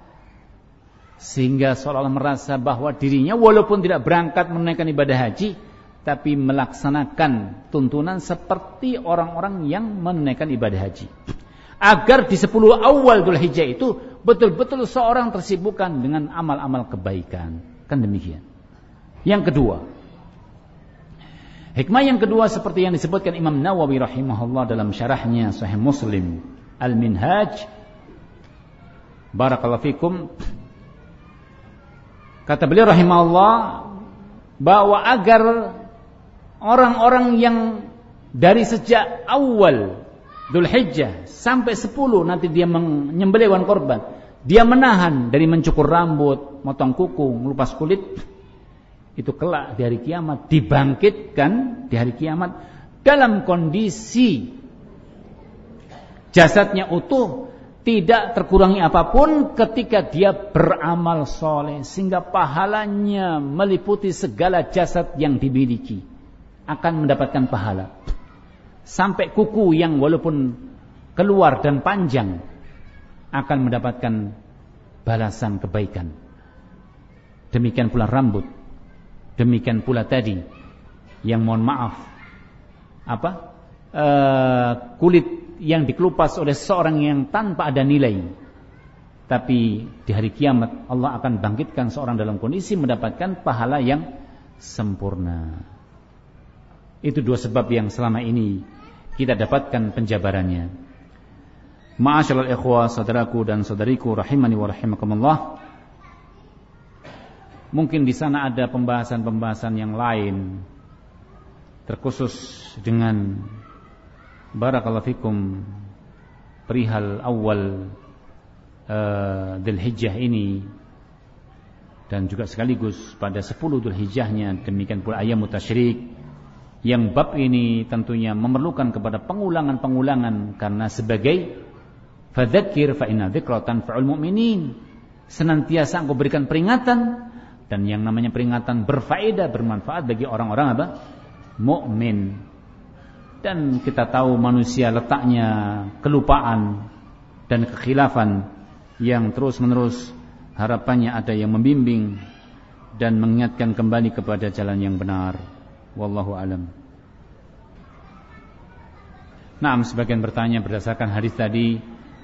Speaker 2: Sehingga seolah-olah merasa bahwa dirinya walaupun tidak berangkat menunaikan ibadah haji, tapi melaksanakan tuntunan seperti orang-orang yang menunaikan ibadah haji. Agar di 10 awal Dhul Hijjah itu betul-betul seorang tersibukkan dengan amal-amal kebaikan. Kan demikian. Yang kedua, hikmah yang kedua seperti yang disebutkan Imam Nawawi rahimahullah dalam syarahnya Sahih Muslim Al-Minhaj. Barakallahu fikum Kata beliau rahimahullah bahwa agar orang-orang yang dari sejak awal Dhul Hijjah sampai 10 nanti dia menyembelih hewan korban, dia menahan dari mencukur rambut, motong kuku, melupas kulit, itu kelak di hari kiamat dibangkitkan di hari kiamat dalam kondisi jasadnya utuh tidak terkurangi apa pun ketika dia beramal soleh sehingga pahalanya meliputi segala jasad yang dimiliki akan mendapatkan pahala. Sampai kuku yang walaupun keluar dan panjang akan mendapatkan balasan kebaikan. Demikian pula rambut demikian pula tadi yang mohon maaf apa uh, kulit yang dikelupas oleh seorang yang tanpa ada nilai. Tapi di hari kiamat Allah akan bangkitkan seorang dalam kondisi mendapatkan pahala yang sempurna. Itu dua sebab yang selama ini kita dapatkan penjabarannya. Ma'asyiral ikhwah, saudaraku dan saudariku rahimani wa rahimakumullah. Mungkin di sana ada pembahasan-pembahasan yang lain terkhusus dengan Barakallahu fikum. Perihal awal uh, ini. Dan juga sekaligus pada 10 Dhul Hijjahnya demikian pula ayam mutasyrik yang bab ini tentunya memerlukan kepada pengulangan-pengulangan. Karena sebagai fadzakir fa inna dzikra tanfa'ul mu'minin. Senantiasa engkau berikan peringatan. Dan yang namanya peringatan berfaedah bermanfaat bagi orang-orang apa? Mukmin dan kita tahu manusia letaknya kelupaan dan kekhilafan yang terus-menerus harapannya ada yang membimbing dan mengingatkan kembali kepada jalan yang benar. Wallahu alam. Nah, sebagian bertanya berdasarkan hadis tadi,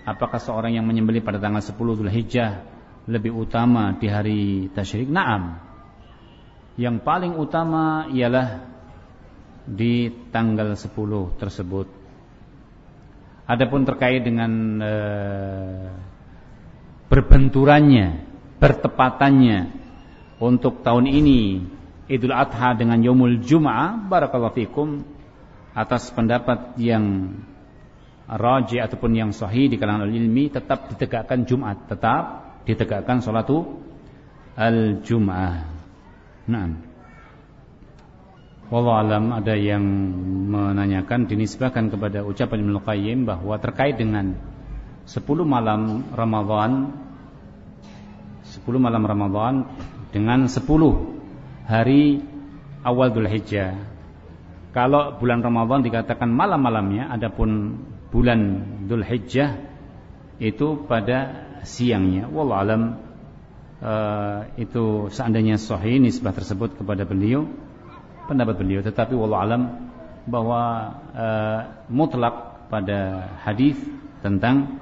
Speaker 2: apakah seorang yang menyembelih pada tanggal 10 Zulhijjah lebih utama di hari tasyrik? Naam. Yang paling utama ialah di tanggal 10 tersebut. Adapun terkait dengan e, berbenturannya, bertepatannya untuk tahun ini Idul Adha dengan Yomul Jum'ah, barakallahu fikum atas pendapat yang raji ataupun yang sahih di kalangan ilmi tetap ditegakkan Jumat, tetap ditegakkan salatu al-Jum'ah. Nah. Wallah alam ada yang menanyakan dinisbahkan kepada ucapan Ibnu Qayyim bahwa terkait dengan 10 malam Ramadan 10 malam Ramadan dengan 10 hari awal Dhul Hijjah. Kalau bulan Ramadan dikatakan malam-malamnya, adapun bulan Dhul Hijjah itu pada siangnya. Wallah alam uh, itu seandainya sahih nisbah tersebut kepada beliau pendapat beliau tetapi wallahu alam bahwa uh, mutlak pada hadis tentang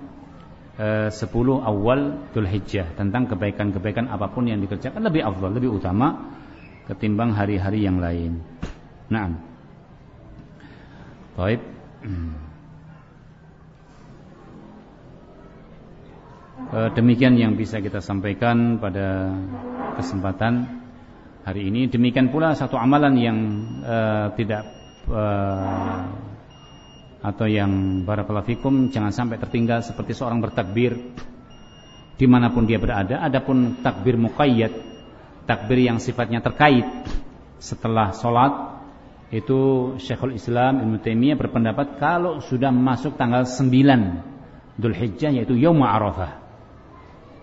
Speaker 2: uh, 10 awal Dzulhijjah tentang kebaikan-kebaikan apa pun yang dikerjakan lebih afdal, lebih utama ketimbang hari-hari yang lain. Naam. Baik. Uh, demikian yang bisa kita sampaikan pada kesempatan hari ini. Demikian pula satu amalan yang uh, tidak uh, atau yang barakallahu fikum jangan sampai tertinggal seperti seorang bertakbir di mana pun dia berada. Adapun takbir muqayyad, takbir yang sifatnya terkait setelah sholat itu Syekhul Islam Ibnu Taimiyah berpendapat kalau sudah masuk tanggal 9 Dzulhijjah yaitu Yaum Arafah.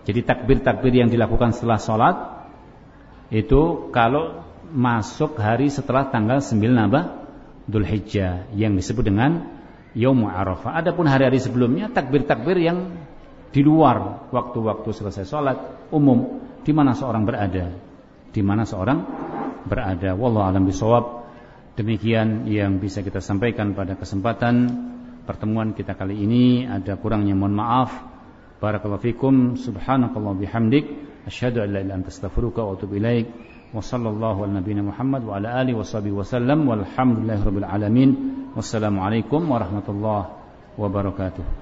Speaker 2: Jadi takbir-takbir yang dilakukan setelah sholat itu kalau masuk hari setelah tanggal 9 apa? Dzulhijjah yang disebut dengan Yaum Arafah. Adapun hari-hari sebelumnya takbir-takbir yang di luar waktu-waktu selesai sholat umum di mana seorang berada, di mana seorang berada. Wallahu alam bisawab. Demikian yang bisa kita sampaikan pada kesempatan pertemuan kita kali ini. Ada kurangnya mohon maaf. Barakallahu fikum. Subhanakallah bihamdik. Asyhadu an la ilaha illa anta astaghfiruka wa atubu ilaik. Wa sallallahu ala nabiyyina Muhammad wa ala alihi wa sahbihi wasallam. Walhamdulillahirabbil alamin. Wassalamualaikum warahmatullahi wabarakatuh.